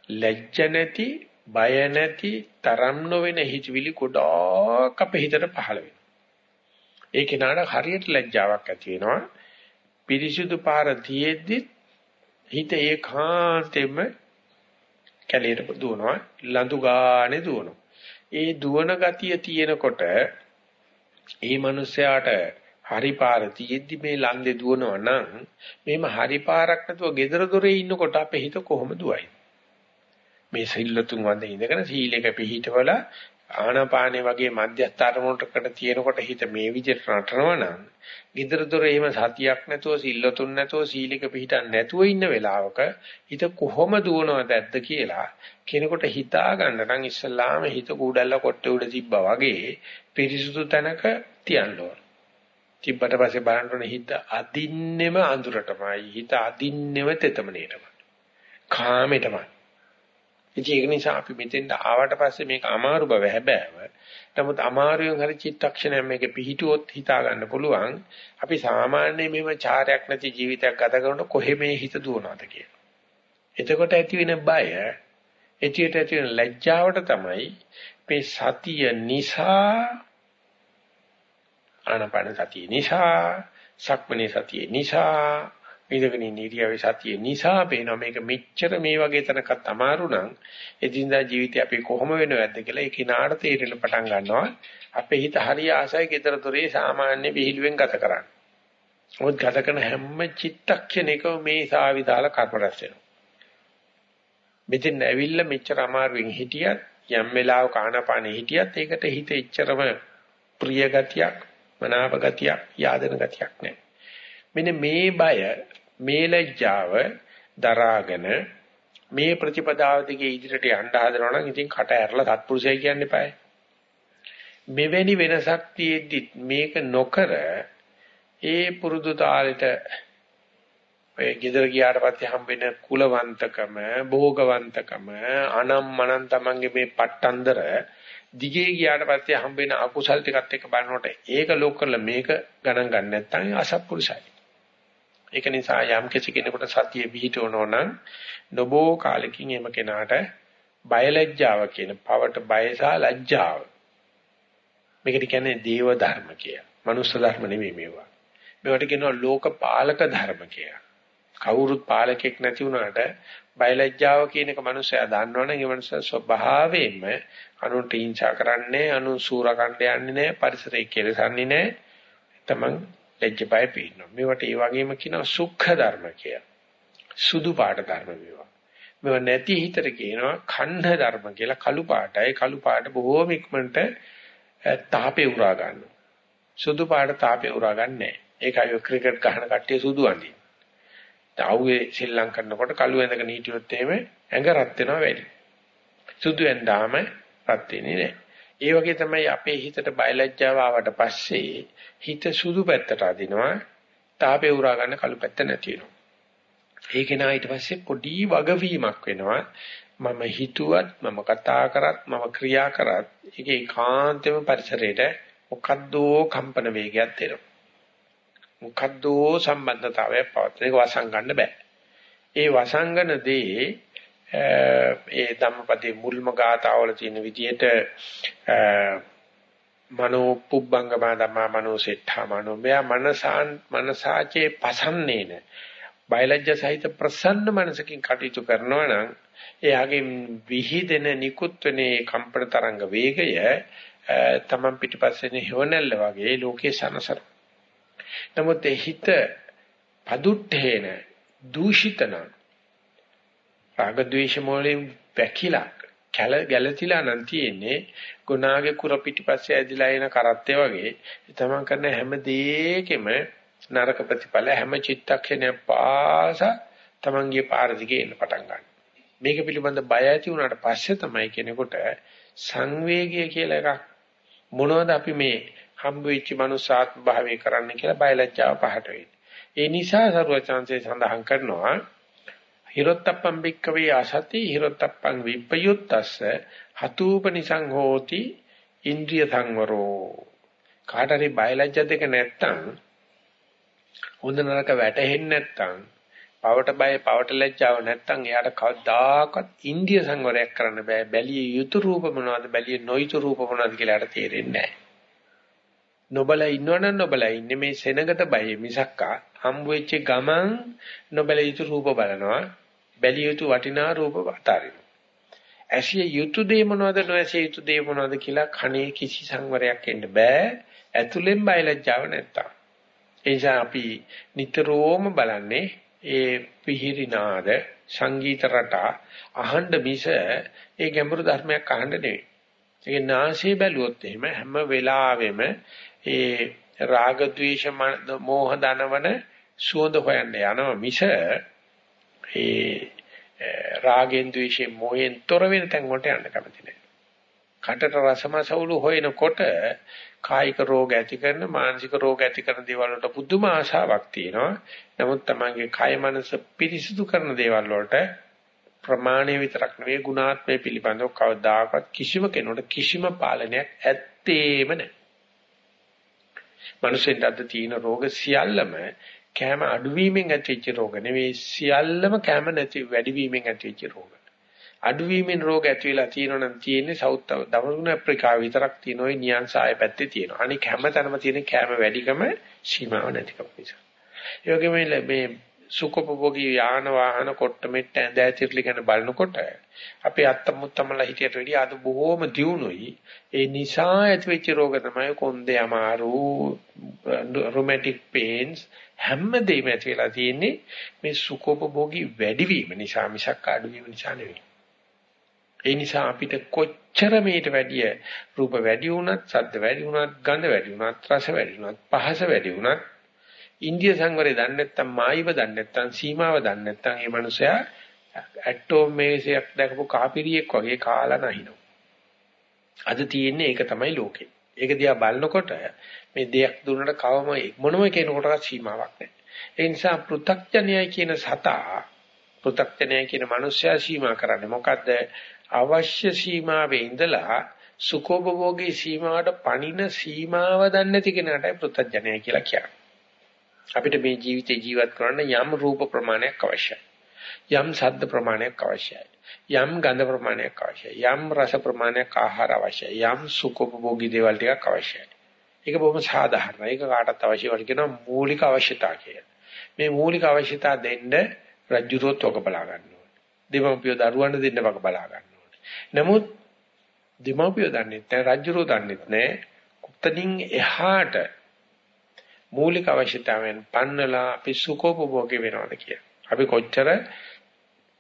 ලැජ්ජ නැති බය නැති තරම් නොවන හිතවිලි ගොඩාක් අපේ හිතට පහළ වෙනවා. ඒ කෙනාට හරියට ලැජ්ජාවක් ඇති වෙනවා. පිරිසුදු පාර තියෙද්දි හිත ඒකාන්තෙම කැලේට දුවනවා ලඳු ගානේ දුවනවා. ඒ දුවන ගතිය තියෙනකොට ඒ මනුස්සයාට හරි පාර තියෙද්දි මේ ලන්දේ දුවනවා නම් මේම හරි පාරක් නැතුව gedara dore ඉන්නකොට අපේ හිත කොහොමද දුවයි මේ සිල්ලතුන් වන්ද ඉඳගෙන සීලයක පිළිහිටවල ආනාපානේ වගේ මධ්‍යස්ථ අරමුණකට තියෙනකොට හිත මේ විදිහට නටනවා නම් gedara dore එහෙම සතියක් නැතුව සිල්ලතුන් නැතුව සීලයක පිළිහිටන් නැතුව ඉන්න වෙලාවක හිත කොහොම දුවනවද ඇද්ද කියලා කෙනෙකුට හිතා ගන්න නම් ඉස්සල්ලාම හිත කූඩල්ල කොට්ටේ උඩ තිබ්බා වගේ පිරිසුදු තැනක තියන්න ඕන. තිබ්බට පස්සේ බලන්න හිත අදින්නෙම අඳුරටමයි හිත අදින්නෙම තෙතමනේටමයි. කාමෙටමයි. ඉතින් ඒක නිසා අපි මෙතෙන්ට ආවට පස්සේ මේක අමාරු බව හැබෑව. නමුත් අමාරුවෙන් හරි චිත්තක්ෂණයක් මේක පිහිටුවොත් හිතා ගන්න පුළුවන්. අපි සාමාන්‍ය මෙහෙම චාරයක් නැති ජීවිතයක් ගත කරනකොට කොහෙ මේ හිත දුවනවද කියලා. එතකොට ඇති වෙන බය, එතියට ඇති වෙන ලැජ්ජාවට තමයි මේ සතිය නිසා ආනපන සතිය නිසා, සක්මනේ සතිය නිසා ඉඳගෙන ඉන්න ඉරියව්වේ සතිය නිසා පේනවා මේක මෙච්චර මේ වගේ තැනකත් අමාරු නම් එදිනදා ජීවිතේ අපි කොහොම වෙනවද කියලා ඒ කිනාට තේරෙන්න පටන් ගන්නවා අපේ හිත හරිය ආසයි gedara dore සාමාන්‍ය විහිළුවෙන් ගත කරන්න. මොකද ගත කරන හැම චිත්තක්ෂණයකම මේ සාවිදාල කර්ම රැස් වෙනවා. මෙතෙන් ඇවිල්ලා මෙච්චර අමාරුවෙන් හිටියත් යම් වෙලාවක ආනාපානෙ හිටියත් ඒකට හිත එච්චරම ප්‍රිය ගතියක් මනාප ගතියක් yaadena ගතියක් නැහැ. මෙන්න මේ බය මේ ලැජ්ජාව දරාගෙන මේ ප්‍රතිපදාව දිගේ ඉදිරියට යන්න හදනවා නම් ඉතින් කට ඇරලා සත්පුරුෂය කියන්න එපායි. මෙවැනි වෙනසක් තියෙද්දි මේක නොකර ඒ පුරුදු තාලෙට ඔය ගෙදර ගියාට පස්සේ හම්බෙන කුලවන්තකම, භෝගවන්තකම, අනම්මනම් තමන්ගේ මේ පට්ටන්දර දිගේ ගියාට පස්සේ හම්බෙන අකුසල් ටිකත් එක්ක බලනකොට ඒක ලෝක කරලා මේක ගණන් ගන්න නැත්නම් අසත්පුරුෂයි. ඒක නිසා යම් කෙනෙකුට සතිය පිහිටවනෝ නම් නොබෝ කාලෙකින් එම කෙනාට බයලජ්ජාව කියන පවට බය සහ ලැජ්ජාව. මේකට කියන්නේ දේව ධර්ම කියලා. මනුස්ස ධර්ම නෙමෙයි මේවා. මේවට කියනවා ලෝකපාලක ධර්ම කියලා. කවුරුත් පාලකෙක් නැති වුණාට බයලජ්ජාව කියන එක මනුස්සයා දන්නවනම් ඒ මනුස්සයා ස්වභාවයෙන්ම අනුන්ට හිංසා කරන්නේ අනු සූරකණ්ඩ යන්නේ නැහැ පරිසරය කෙලසන්නේ නැහැ. තමන් ලැජ්ජ බය පේනවා. මේවට ඒ වගේම කියනවා සුඛ ධර්ම කියලා. සුදු පාට ධර්ම මේවා. මේව නැති හිතට කියනවා ඛණ්ඩ ධර්ම කියලා කළු පාටයි. කළු පාට බොහෝම ඉක්මනට තාපේ උරා ගන්නවා. සුදු පාට තාපේ උරා ගන්නෑ. ඒකයි ක්‍රිකට් ගහන කට්ටිය සුදු අඳින්නේ. තාවුවේ ශ්‍රී ලංකන් කරනකොට කළු ඇඳගෙන හිටියොත් එහෙම ඇඟ රත් වෙනවා වැඩි. සුදු ඇඳාම රත් වෙන්නේ නැහැ. ඒ වගේ තමයි අපේ හිතට බයලජ්ජාව ආවට පස්සේ හිත සුදු පැත්තට අදිනවා තාපේ උරා ගන්න කළු පැත්ත නැති වෙනවා. ඒක නා ඊට පස්සේ පොඩි වගවීමක් වෙනවා. මම හිතුවත් මම කතා කරත් මම ක්‍රියා කරත් ඒකේ කාන්තේම පරිසරයට මොකද්දෝ කම්පන වේගයක් එනවා. මොකද්දෝ සම්බන්ධතාවයක් පවතින එක වසංගන්න බෑ. ඒ වසංගන දේ ඒ ධම්මපදයේ මුල්ම ගාතාවල තියෙන විදිහට මනෝ පුබ්බංගම ධම්මා මනෝ සෙට්ඨා මනෝ මෙයා මනසාන් මනසාචේ පසන්නේන බයලජ්‍ය සහිත ප්‍රසන්න මනසකින් කටයුතු කරනවා නම් එයාගේ විහිදෙන නිකුත් වෙනේ කම්පන තරංග වේගය තමන් පිටිපස්සේන හේවණල්ල වගේ ලෝකේ සනසර. නමුත් හිත අදුට්ඨේන දූෂිතන රාග ద్వේෂ මොලේ වැකිලා කැල ගැලතිලා නම් තියෙන්නේ ගුණාගේ කුර පිටිපස්සේ ඇදිලා එන කරත්තේ වගේ තමන් කරන හැම දෙයකම නරක ප්‍රතිඵල හැම චිත්තක්ෂණයක් පාසා තමන්ගේ පාර දිගේ එන්න පටන් ගන්නවා මේක පිළිබඳ බය ඇති වුණාට පස්සේ තමයි කෙනෙකුට සංවේගය කියලා එකක් මොනවද අපි මේ හම්බ වෙච්ච මනුසාත්ම භාවය කරන්න කියලා බයලජ්ජාව පහට වෙන්නේ. ඒ නිසා සරුවචාන්සේ සඳහන් කරනවා හිරොත්තප්පම් බික්කවේ ආසති හිරොත්තප්පං විප්පයුත්තස්ස හතූපනිසං හෝති ඉන්ද්‍රිය සංවරෝ. කාටරි බයලජ්ජ දෙක නැත්තම් හොඳ නරක වැටහෙන්නේ නැත්තම් පවට බය පවට ලැජ්ජාව නැත්තම් එයාට කවදාකවත් ඉන්දිය සංවරයක් කරන්න බෑ. බැලිය යුතු රූප මොනවද? බැලිය නොයුතු රූප මොනවද කියලා එයාට තේරෙන්නේ නැහැ නොබල ඉන්නවනම් නොබල ඉන්නේ. මේ සෙනගට බය මිසක්කා. හම්බ වෙච්ච ගමන් නොබල යුතු රූප බලනවා. බැලිය යුතු වටිනා රූප අතාරිනවා ඇසිය යුතු දේ මොනවද? නොඇසිය යුතු දේ මොනවද කියලා කණේ කිසි සංවරයක් එන්න බෑ. ඇතුලෙන් බයලජ්ජාව නැත්තම්. ඒ නිසා අපි නිතරම බලන්නේ ඒ පිහිරිනාද සංගීත රටා අහන්න මිස ඒ ගැඹුරු ධර්මයක් අහන්න නෙවෙයි. ඒක නාසයේ බැලුවොත් එහෙම හැම වෙලාවෙම ඒ රාග ద్వේෂ මෝහ දනවන සුවඳ හොයන්න යනවා මිස ඒ eh, රාගෙන් ద్వේෂයෙන් මොහෙන් තොර වෙන තැන් වලට යන්න කැමති නැහැ. කටට රසමසවුලු හොයනකොට කායික රෝග ඇති කරන මානසික රෝග ඇති කරන දේවල් වලට පුදුම ආශාවක් තියෙනවා. නමුත් තමන්ගේ කය මනස පිරිසිදු කරන දේවල් වලට ප්‍රමාණය විතරක් නෙවෙයි ගුණාත්මය පිළිබඳව කවදාකවත් කිසිම කෙනෙකුට කිසිම පාලනයක් ඇත්තේම නැහැ. මිනිසෙන්ට අද තියෙන රෝග සියල්ලම කැම අඩුවීමෙන් ඇතිවෙච්ච රෝග නෙවෙයි සියල්ලම කැම නැති වැඩිවීමෙන් ඇතිවෙච්ච රෝග. අඩුවීමෙන් රෝග ඇති වෙලා තියෙනවා නම් තියෙන්නේ සවුත් දකුණු අප්‍රිකාව විතරක් තියෙන ওই නියන්ස ආය පැත්තේ තියෙනවා. අනික හැමතැනම තියෙන කැම වැඩිකම සීමාව නැතිකම නිසා. ඒ වගේම මේ සුකොපභෝගී යාන වාහන කොට මෙට්ට ඇඳ ඇතිරලි ගැන බලනකොට අපේ අත්තමුත්තමලා හිටියට වැඩිය අද බොහෝම දියුණුයි. ඒ නිසා ඇතිවෙච්ච රෝග තමයි කොන්දේ අමාරු, රුමැටික් පේන්ස් හැම දෙයක්ම ඇති වෙලා තියෙන්නේ මේ සුකොපභෝගී වැඩිවීම නිසා මිසක් අඩුවීම නිසා නෙවෙයි. ඒ නිසා අපිට කොච්චර මේට වැඩිය රූප වැඩි වුණත්, ශබ්ද වැඩි වුණත්, ගන්ධ වැඩි වුණත්, රස වැඩි වුණත්, පහස වැඩි වුණත්, ඉන්දිය සංවරය දන්නේ නැත්නම්, මායිව දන්නේ නැත්නම්, සීමාව දන්නේ නැත්නම්, මේ මනුස්සයා ඇටෝම් මේසයක් දැකපු කාපිරියෙක් වගේ කාලා නැහිනවා. අද තියෙන්නේ ඒක තමයි ලෝකේ. ඒක දිහා බලනකොට මේ දෙයක් දුන්නට කවම මොනම කෙනෙකුටවත් සීමාවක් නැහැ. ඒ නිසා පෘ탁ජනයයි කියන සතා පෘ탁ජනයයි කියන මනුස්සයා සීමා කරන්නේ මොකද්ද? අවශ්‍ය සීමාවේ ඉඳලා සුඛෝපභෝගී සීමාවට පණින සීමාව දන්නේ නැති කෙනාටයි පෘථජ්ජනය කියලා කියන්නේ. අපිට මේ ජීවිතේ ජීවත් කරන්න යම් රූප ප්‍රමාණයක් අවශ්‍යයි. යම් ශබ්ද ප්‍රමාණයක් අවශ්‍යයි. යම් ගන්ධ ප්‍රමාණයක් අවශ්‍යයි. යම් රස ප්‍රමාණයක් ආහාර අවශ්‍යයි. යම් සුඛෝපභෝගී දේවල් ටිකක් අවශ්‍යයි. ඒක බොහොම සාධාරණයි. ඒක කාටත් අවශ්‍ය වල කියන මූලික අවශ්‍යතාව කියලා. මේ මූලික අවශ්‍යතාව දෙන්න රජ්ජුරුවත් ඔක බලා ගන්න ඕනේ. දෙමව්පියෝ දරුවන්ට දෙන්න වක බලා ගන්න. නමුත් දෙමාපියෝ දන්නේ නැහැ රජුරෝ දන්නේ නැහැ කුත්තනින් එහාට මූලික අවශ්‍යතාවයන් පන්නලා අපි සුඛෝපභෝගී වෙනවද කියලා. අපි කොච්චර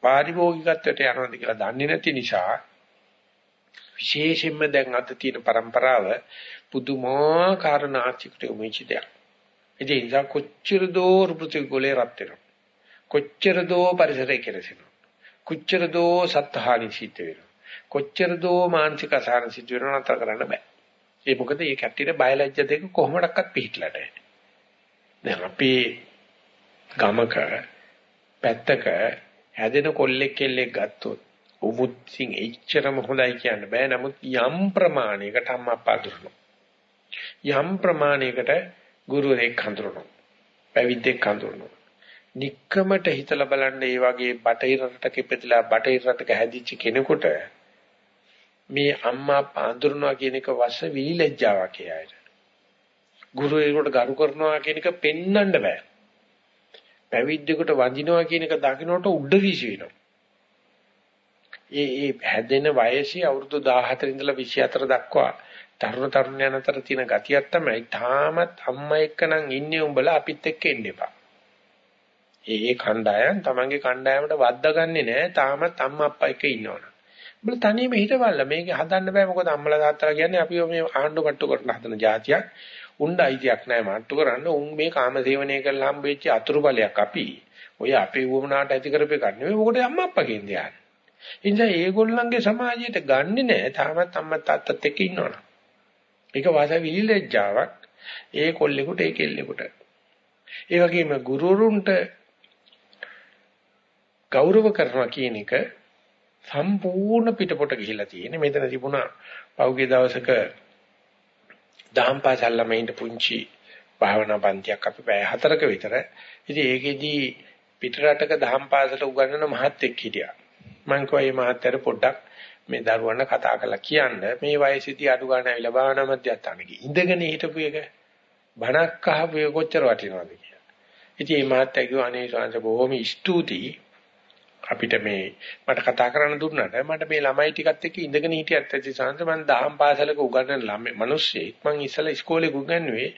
පාරිභෝගිකත්වයට යනවාද කියලා දන්නේ නැති නිසා විශේෂයෙන්ම දැන් අද තියෙන પરම්පරාව පුදුමාකාර නාචිකට උමිචිතයක්. ඒ නිසා කොච්චර දෝ රුපතිගෝලේ රත් වෙනවා. කොච්චර දෝ පරිසරය කෙරෙසිනවා. කොච්චර දෝ සත්හානි සිද්ධ වෙනවා. කොච්චර දෝ මානසික අසහන සිද්ධ වෙනවා නතර කරන්න බෑ. ඒ මොකද මේ කැට්ටියට බයලජ්‍ය දෙක කොහොමඩක්වත් පිළිట్లా නැහැ. දැන් අපේ ගමක පැත්තක හැදෙන කොල්ලෙක් කෙල්ලෙක් ගත්තොත් උමුත්සින් එච්චරම හොඳයි කියන්න බෑ. නමුත් යම් ප්‍රමාණයකට අම්මා අප්පා දුරනවා. යම් ප්‍රමාණයකට ගුරුවරයෙක් හඳුරනවා. පැවිද්දෙක් හඳුරනවා. নিක්කමට හිතලා බලන්න මේ වගේ බටහිර රටක ඉපදලා බටහිර රටක හැදිච්ච කෙනෙකුට මේ අම්මා අප්පා අඳුරනවා කියන එක වස විලිලැජ්ජාවක් එයාට. ගුරුවරයෙකුට ගරු කරනවා කියන එක පෙන්වන්න බෑ. පැවිද්දෙකුට වඳිනවා කියන එක දකින්නට උඩ විශ් වෙනවා. ඒ ඒ හැදෙන වයසේ අවුරුදු 14 ඉඳලා 24 දක්වා තරුණ තරුණයන් අතර තියෙන ගතියක් තමයි තාමත් අම්මා එක්ක නම් ඉන්නේ උඹලා අපිත් එක්ක එන්න එපා. ඒ ඒ කණ්ඩායම් තමන්ගේ කණ්ඩායමට වද්දාගන්නේ නැහැ. තාමත් අම්මා අප්පා එක්ක ඉන්නවනේ. උඹලා තනියම හිටවල්ලා මේක හදන්න බෑ මොකද අම්මලා තාත්තලා කියන්නේ අපි මේ ආණ්ඩු කට්ටු කරන හදන જાතියක් උණ්ඩ අයිතියක් නැහැ මට්ටු කරන්න උන් මේ කාම සේවනය කරලා හම්බෙච්ච අතුරු බලයක් අපි ඔය අපේ වුමනාට ඇති කරපේ ගන්න නෙවෙයි මොකද අම්මා අප්පා කියන්නේ යන්නේ. ඒ නිසා ඒගොල්ලන්ගේ සමාජයට ගන්නෙ නෑ තාමත් අම්මා තාත්තත් එක්ක ඉන්නවනේ. ඒක වාස විලිලැජ්ජාවක් ඒ කොල්ලෙකුට ඒ කෙල්ලෙකුට. ඒ වගේම ගුරුවරුන්ට ගෞරව කරනවා කියන එක සම්පූර්ණ පිටපොට ගිහිලා තියෙන්නේ. මෙතන තිබුණා පෞගේ දවසක දහම් පාසල් ළමයින්ට පුංචි භාවනා පන්තියක් අපි පැය හතරක විතර. ඉතින් ඒකෙදී පිටරටක දහම් පාසල උගන්වන මහත්තයෙක් හිටියා. මම කිව්වා මේ මහත්තයාට පොඩ්ඩක් මේ දරුවන්ට කතා කරලා කියන්න මේ වයසේදී අඩු ගන්න ඇවිල්ලා භාවනා මධ්‍යස්ථානෙක ඉඳගෙන හිටපු එක බණක් අහපු එක කොච්චර වටිනවද කියලා. ඉතින් මේ මහත්තයා කිව්වා අනේ ස්වාමීන් වහන්සේ බොහොම ස්තුතියි අපිට මේ මට කතා කරන්න දුන්නාට මට මේ ළමයි ටිකත් එක්ක ඉඳගෙන හිටියත් ඇති සංස මම දහම් පාසලක උගන්වන ළමයි මිනිස්සෙක්. මං ඉස්සලා ඉස්කෝලේ උගන්වුවේ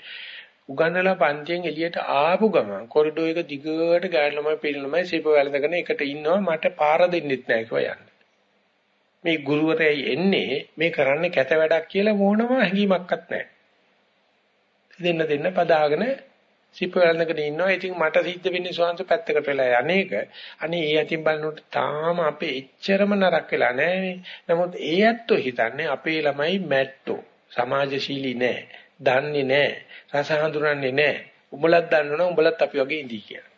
උගන්වලා පන්තියෙන් එළියට ආපු ගමන් කොරිඩෝ එක දිගට ගෑනු ළමයි පිරිමි ළමයි සීප වැළඳගෙන එකට ඉන්නවා මට පාර දෙන්නෙත් නැහැ කිව්වා යන්න. මේ ගුරුවරයයි එන්නේ මේ කරන්නේ කැත වැඩක් කියලා මොනම හැඟීමක්වත් නැහැ. දෙන්න දෙන්න පදාගෙන සිප වැළඳගෙන ඉන්නවා. ඉතින් මට සිද්ධ වෙන්නේ ස්වාංශ පැත්තකට වෙලා යන්නේක. අනේ ඒ අතින් බලනකොට තාම අපේ එච්චරම නරක වෙලා නැහැ. නමුත් ඒ ඇත්තෝ හිතන්නේ අපේ ළමයි මැට්ටෝ. සමාජශීලී නැහැ. දන්නේ නැහැ. රස හඳුනන්නේ නැහැ. උඹලත් දන්නවනේ උඹලත් අපි වගේ ඉඳී කියලා.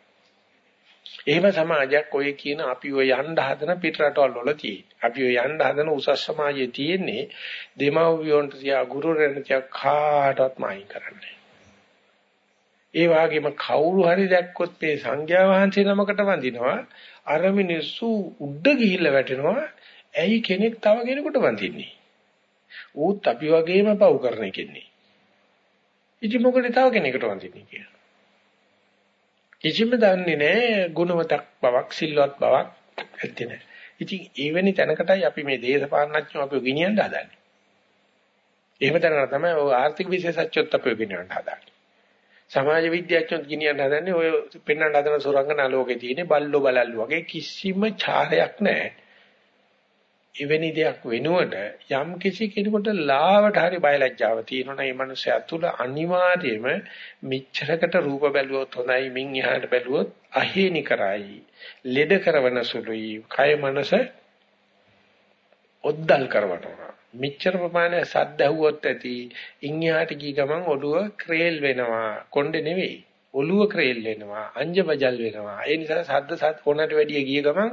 එහෙම සමාජයක් ඔය කියන අපි ඔය යන්න හදන පිට රටවල් වල තියෙන්නේ. අපි ඔය යන්න හදන උසස් සමාජයේ තියෙන්නේ දෙමව්පියන්ට තියා ගුරුවරයන්ට තියා කාටවත් මායින් කරන්නේ. ඒ වගේම කවුරු හරි දැක්කොත් මේ සංඝයා වහන්සේ නමකට වඳිනවා. අර මිනිස්සු උඩ ගිහිල්ලා වැටෙනවා. ඇයි කෙනෙක් තව කෙනෙකුට වඳින්නේ? ඌත් අපි වගේම පව් කරන කෙනෙක්. ඉතින් මොකද තව කෙනෙකුට වඳින්නේ කියලා? කිසිම දන්නේ නැහැ. ගුණවතක් බවක් සිල්වත් බවක් ඇත්තේ නැහැ. ඉතින් එවැනි තැනකටයි අපි මේ දේශපාලනඥයෝ අපිව ගෙනියන්න හදන්නේ. එහෙම තැනකට තමයි ඔය ආර්ථික විශේෂඥයොත් අපිව ගෙනියන්න හදන්නේ. සමාජ විද්‍යාඥයෝ කියනියන් හදන්නේ ඔය පෙන්වන්න හදන සුරංගනා ලෝකේ තියෙන බල්ලෝ බලල්ලු වගේ කිසිම චාරයක් නැහැ. එවැනි දෙයක් වෙනුවට යම් කිසි කෙනෙකුට ලාවට හරි බයලජ්ජාව තියෙනවා නම් ඒ මනුස්සයා තුල අනිවාර්යයෙන්ම මිච්ඡරකට රූප බැලුවොත් හොඳයි මින් එහාට බැලුවොත් අහේනි කරයි ලෙඩ කරවන සුළුයි කය මනස ඔද්දල් කරවනවා මෙච්චර ප්‍රමාණය සද්ද ඇහුවොත් ඇති ඉන්හිහාට ගිය ගමන් ඔළුව ක්‍රේල් වෙනවා. කොණ්ඩේ නෙවෙයි. ඔළුව ක්‍රේල් වෙනවා. අංජබජල් වෙනවා. ඒ නිසා සද්ද සත් කොනට වැඩිය ගිය ගමන්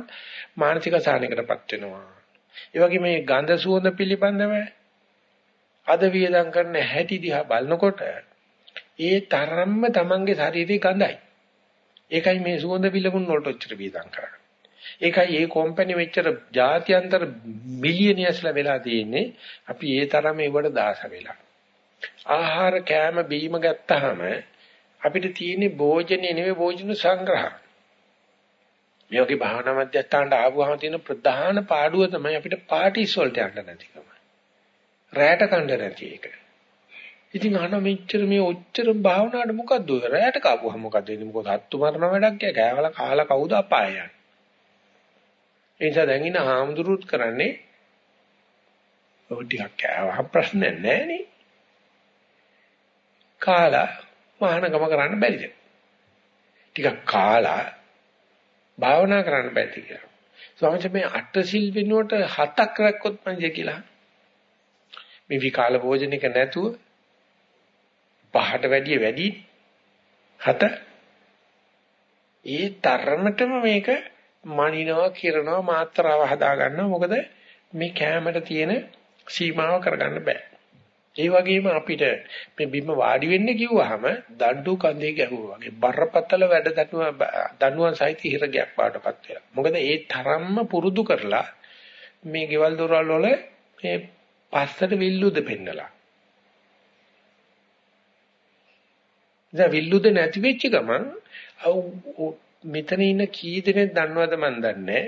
මානසික සාහනයකටපත් වෙනවා. ඒ වගේ මේ ගඳ සුවඳ පිළිබඳව අද වියදම් කරන හැටි දිහා බලනකොට ඒ තරම්ම Tamange ශරීරේ ගඳයි. ඒකයි මේ සුවඳ පිළිමුන් වලට ඔච්චර වියදම් කරන්නේ. ඒකයි මේ කම්පැනි මෙච්චර ජාත්‍යන්තර බිලියනියස්ලා වෙලා තියෙන්නේ. අපි ඒ තරම ඒවට දාස වෙලා. ආහාර කෑම බීම ගත්තාම අපිට තියෙන්නේ භෝජනේ නෙවෙයි භෝජන සංග්‍රහ. මේ වගේ භාවනා මධ්‍යස්ථානට ආවම තියෙන ප්‍රධාන පාඩුව තමයි අපිට පාටිස් වලට යන්න නැතිකම. රැයට කන්න නැති එක. ඉතින් අහන මෙච්චර මේ ඔච්චර භාවනාවට මොකද්ද ඔය රැයට කාපුවා මොකද්ද එන්නේ මොකද හත්තු මරණ වැඩක් කෑවලා කාලා කවුද අපාය යන්නේ. ඒ නිසා දැන් ඉන්න හාමුදුරුවොත් කරන්නේ ඔය ටිකක් කෑවහම ප්‍රශ්න නැහැ කාලා මහානගම කරන්න බැරිද? ටිකක් කාලා භාවනා කරන්න බැරිද කියලා. ස්වාමීන් මේ අට සිල් වෙනුවට හතක් රැක්කොත් මන්ද කියලා. මේ විකාල භෝජනික නැතුව පහට වැඩිය වැඩි හත ඒ තරමටම මේක මනිනවා කිරනවා මාත්‍රාව හදා ගන්නවා මොකද මේ කැමරට තියෙන සීමාව කරගන්න බෑ. ඒ වගේම අපිට මේ බිම වාඩි වෙන්න කිව්වහම දඬු කඳේ ගැහුවා වගේ. බරපතල වැඩ දනුව දනුවන් සහිත හිරගයක් පාටපත් වෙලා. මොකද ඒ තරම්ම පුරුදු කරලා මේ ගෙවල් දොරවල් වල මේ පස්සට විල්ලුද පෙන්නලා. දැන් විල්ලුද නැති වෙච්ච ගමන් මෙතන ඉන්න කී දෙනෙක් දන්නවද මන් දන්නේ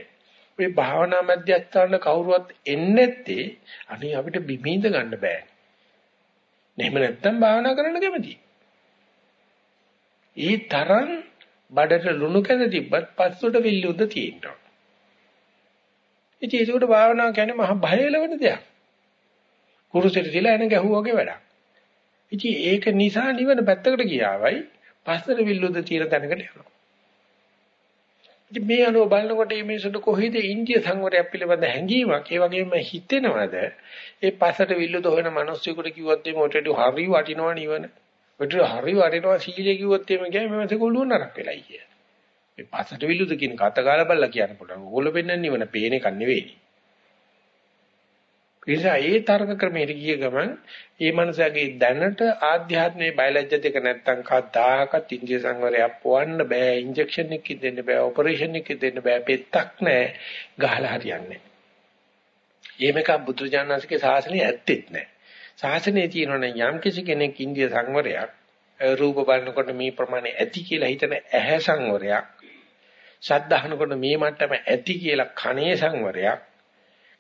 ඔය භාවනා මධ්‍යස්ථාන කවුරුවත් එන්නේ නැත්තේ අනේ අපිට බිමින්ද ගන්න බෑ. එහෙම නැත්තම් භාවනා කරන්න කැමති. ඒ තරම් බඩට ලුණු කැඳ තිබ්බත් පස්සට විල්ලුද්ද තියෙනවා. ඉතින් ඒකට භාවනාව කියන්නේ මහ භයලවන දෙයක්. කුරුසෙට තියලා එන ගැහුවා වගේ වැඩක්. ඉතින් ඒක නිසා නිවන පැත්තකට ගියාවයි පස්සට විල්ලුද්ද තියෙන තැනකට යනවා. ඉතින් මේ අනුව බලනකොට මේ මිනිසුන්ට කොහේද ඉන්දිය සංවරයක් පිළිබඳ හැඟීමක් ඒ වගේම හිතෙනවද ඒ පස්සට විල්ලුද හොයන මිනිස්සුෙකුට කිව්වොත් මේ මොටට හරි වටිනවා නිවන. ඔතන හරි වටිනවා සීලය කිව්වොත් එimhe ගෑ මේ මාසේ කොල්ලුව නරක වෙලයි කිය. මේ පස්සට විල්ලුද කියන කත ගාලා බලලා කියන්න පුළුවන්. ඕගොල්ලෝ පෙන්වන්නේ නිවන පේන එකක් නෙවෙයි. නිසා ඒ තර්ක ක්‍රමයට ගිය ගමන් ඒ මනසගේ දැනට ආධ්‍යාත්මයේ බයලජ්‍ය දෙක නැත්තම් කවදාකවත් ඉන්දිය සංවරයක් පොවන්න බෑ ඉන්ජෙක්ෂන් එකක් දෙන්න බෑ ඔපරේෂන් එකක් දෙන්න බෑ පෙත්තක් නෑ ගහලා හරියන්නේ එහෙමක බුදුජානනාංශගේ ශාසනය ඇත්තෙත් නෑ. ශාසනයේ තියෙනවනේ යම් කිසි කෙනෙක් ඉන්දිය සංවරයක් රූප බලනකොට මේ ප්‍රමාණය ඇති කියලා හිතන ඇහැ සංවරයක් ශබ්දහනකොට මේ මට්ටම ඇති කියලා කනේ සංවරයක්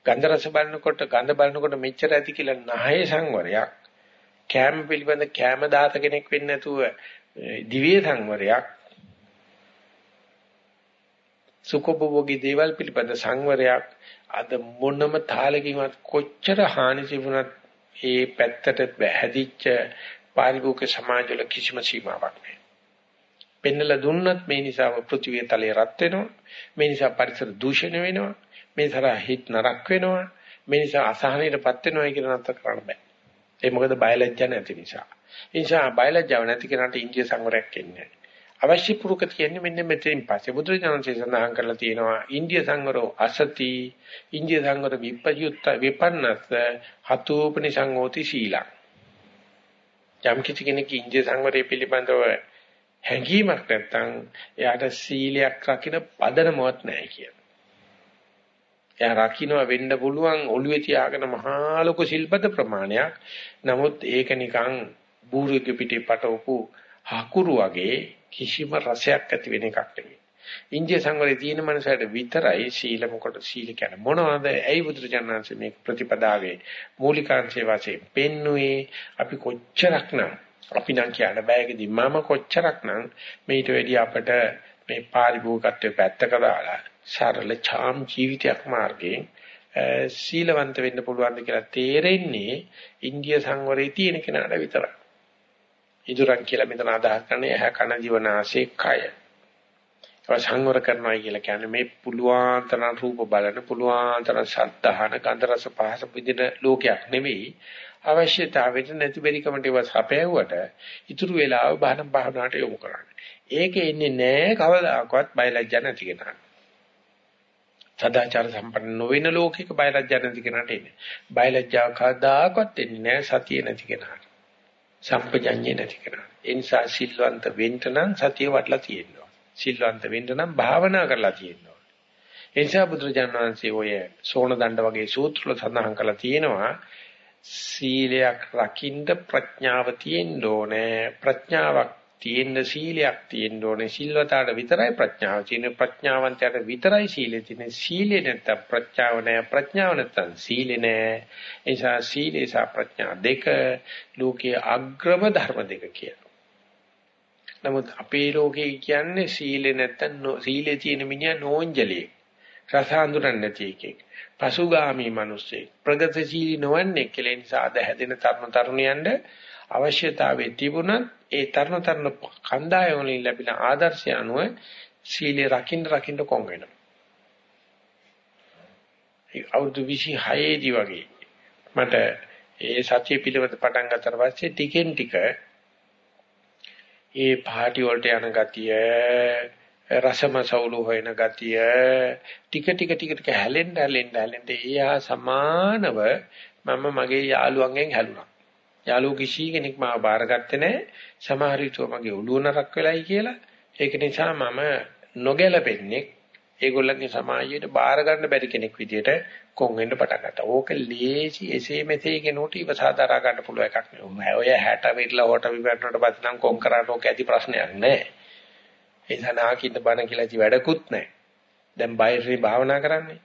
ගන්ධ රස බලනකොට ගඳ බලනකොට මෙච්චර ඇති කියලා නහය සංවරයක් කෑම පිළිබඳ කෑම දාත කෙනෙක් වෙන්නේ නැතුව දිවේ සංවරයක් සුඛභෝගී දේවල් පිළිබඳ සංවරයක් අද මොනම තාලකින්වත් කොච්චර හානි තිබුණත් ඒ පැත්තට හැදිච්ච පාරිභෝගික සමාජවල කිසිම සීමාවක් නැහැ. පෙන්නලා දුන්නත් මේ නිසා පෘථිවිය තලයේ රත් වෙනවා. මේ නිසා පරිසර දූෂණය වෙනවා. මේ තරහ හිත නරක වෙනවා. මේ නිසා අසහනයටපත් වෙනවා කියලා නතර කරන්න බෑ. ඒ මොකද බයලජ්ජා නැති නිසා. ඒ නිසා බයලජ්ජාව නැති කෙනාට ඉන්දිය සංවරයක් එන්නේ අවශ්‍ය පුරුක කියන්නේ මෙන්න මෙතෙන් පස්සේ. බුදුරජාණන්සේ සඳහන් කරලා තියෙනවා ඉන්දිය සංවරෝ අසති ඉන්දිය සංවර විප්පයුත්ත විපන්නත් හතෝපනි සංඝෝති සීලං. යම් කිසි කෙනෙක් ඉන්දිය සංවරය පිළිබඳව හැඟීමක් නැත්නම් එයාට සීලයක් රකින්න පදනමවත් නැහැ කියන එයා රකින්න වෙන්න පුළුවන් ඔළුවේ තියාගෙන මහා ලොකු ශිල්පද ප්‍රමාණයක්. නමුත් ඒක නිකන් බූරුවක පිටේ පටවපු හකුරු වගේ කිසිම රසයක් ඇති වෙන එකක් නෙවෙයි. ඉන්දිය සංවරයේ තියෙන මනසට විතරයි සීල මොකට සීල කියන්නේ මොනවද? ඇයි බුදුරජාණන්සේ මේ ප්‍රතිපදාවේ මූලිකාංශය වශයෙන් පෙන්වුවේ අපි කොච්චරක්නම් අපි නම් කියන්න බෑකදී මම කොච්චරක්නම් මේට වැඩි අපට මේ පාරිභෝගිකත්වයේ පැත්තක දාලා සරල ඡාම් ජීවිතයක් මාර්ගයෙන් සීලවන්ත වෙන්න පුළුවන්ද කියලා තේරෙන්නේ ඉන්දිය සංවරයේ තියෙන කෙනාට විතරයි. ඉදුරන් කියලා මෙතන අදහස් කරන්නේ ඇහැ කන ජීවනාශේ කය. ඒක සංවර කරනවා කියලා කියන්නේ මේ පුළුවන් තරම් රූප බලන පුළුවන් තරම් ශබ්දහන ගන්ධ රස පහස විදින ලෝකයක් නෙවෙයි. අවශ්‍යතාවෙට නැති බැරි කමට ඒවා සපයවුවට ඉතුරු වෙලාව බහන බහනට යොමු කරන්නේ. ඒක එන්නේ නැහැ කවදාකවත් බයලජ්ජ නැති කෙනාට. සදාචාර සම්පන්න නොවන ලෝකයක බයලජ්ජා නැති කෙනාට එන්නේ. බයලජ්ජාව කවදාකවත් එන්නේ නැහැ සතිය නැති කෙනාට. සම්පජඤ්ඤේ නැති කෙනාට. ඒ නිසා සිල්වන්ත වෙන්න නම් සතිය වඩලා තියෙනවා. සිල්වන්ත වෙන්න නම් භාවනා කරලා තියෙනවා. ඒ නිසා බුදුරජාණන් වහන්සේ ඔය සෝණ දණ්ඩ වගේ සූත්‍රවල සඳහන් කරලා තියෙනවා සීලයක් රකින්න ප්‍රඥාව තියෙන්න ඕනේ. ප්‍රඥාවක් තියෙන සීලයක් තියෙන්න ඕනේ. සිල්වතාට විතරයි ප්‍රඥාව තියෙන ප්‍රඥාවන්තයාට විතරයි සීලය තියෙන සීලෙ නැත්තම් ප්‍රඥාව නැහැ ප්‍රඥාව නැත්තම් සීලෙ නැහැ ඒ නිසා සීලේ සහ ප්‍රඥා දෙක ලෝකයේ අග්‍රම ධර්ම දෙක කියලා. නමුත් අපේ ලෝකේ කියන්නේ සීලෙ නැත්තම් සීලේ තියෙන මිනිහා නෝන්ජලයේ රස හඳුනන්නේ නැති එකෙක්. පසුගාමී මිනිස්සෙක් ප්‍රගතිශීලී නොවන්නේ කියලා. නිසා අද හැදෙන තරුණ තරුණියන්ට අවශ්‍යතාවයේ තිබුණත් ඒ තරණ තරණ කණ්ඩායම වලින් ලැබෙන ආදර්ශය අනුව සීලය රකින්න රකින්න කොන් වෙනවා. ඒ අවුරුදු 26 දී වගේ මට ඒ සත්‍ය පිළිවෙත පටන් ගත්තට පස්සේ ටිකෙන් ටික ඒ පාටි වලට යන ගතිය රසමසවුලු හොයන ගතිය ටික ටික ටික ටික හැලෙන්න හැලෙන්න හැලෙන්න එයා සමානව මම මගේ යාළුවන්ගෙන් හැලුණා. යාළුවෝ කිසි කෙනෙක් මාව බාරගත්තේ නැහැ. සමහර විට මගේ ඔළුව නරක් වෙලයි කියලා. ඒක නිසා මම නොගැලපෙන්නේ ඒගොල්ලන්ගේ සමාජයට බාර ගන්න බැරි කෙනෙක් විදියට කොන් වෙන්න පටන් ගත්තා. ඕක ලේසි එසේ මෙසේ කෙනෙකුට ඉවසාදරා ගන්න පුළුවන් එකක් නෙවෙයි. ඔය 60 වෙట్లా හොට විවරනට පස්සේ නම් කොන් කරාට ඕක ඇති ප්‍රශ්නයක් නෑ. ඒ සනාකින්ද බණ කියලා ඉති වැඩකුත් නෑ. දැන් බයිරේ භාවනා කරන්නේ.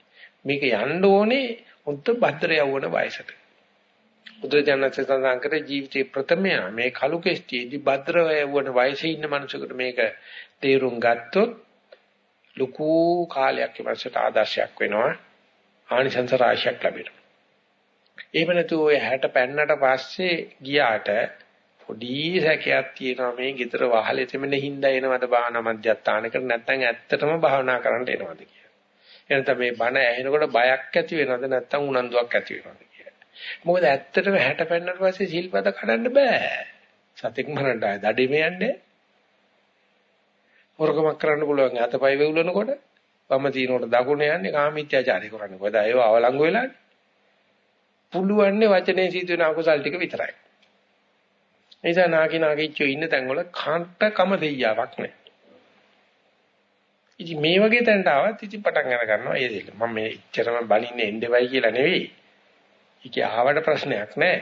මේක යන්න ඕනේ උන්ට භද්‍ර යවවන වයසට. බුදුරජාණන් සඳහන් කරේ ජීවිතේ ප්‍රථමයා මේ කලු කෙස්ටියේදී භද්‍රව වුණ වයසේ ඉන්න මිනිසෙකුට මේක තේරුම් ගත්තොත් ලুকু කාලයක් ඉවසට ආදර්ශයක් වෙනවා ආනිසංස රාශියක් ලැබෙනවා. එහෙම නැතු ඔය 60 පෙන්නට පස්සේ ගියාට පොඩි සැකයක් තියෙනවා මේ ගෙදර වහලෙ තෙමෙන හින්දා එනවද භාවනා මධ්‍යස්ථානකට නැත්නම් ඇත්තටම භාවනා කරන්න එනවද කියලා. එහෙනම් මේ බණ ඇහෙනකොට බයක් ඇති වෙනවද නැත්නම් උනන්දුවක් ඇති වෙනවද කියලා. මොකද ඇත්තටම 60 පෙන්නට පස්සේ සිල්පද කඩන්න බෑ. සතෙක් මරන්න ආය දඩේම යන්නේ. හොරකමක් කරන්න පුළුවන් අතපය වෙවුලනකොට වම තිනකොට දකුණ යන්නේ කාමීත්‍යාචාරය කරන්නේ. මොකද ඒව අවලංගු වෙලානේ. පුළුවන්නේ වචනේ සිදුවෙන අකුසල් ටික විතරයි. නිසා නාකි නාකිච්චෝ ඉන්න තැන් වල කාන්ට කම දෙයියාවක් නැහැ. ඉතින් මේ වගේ තැනට ආවත් ඉතින් පටන් අර ගන්නවා ඒ දෙක. මම මේ ඉච්චරම බලින්නේ එන්නේවයි කියලා නෙවෙයි. ඒකේ ආවට ප්‍රශ්නයක් නැහැ.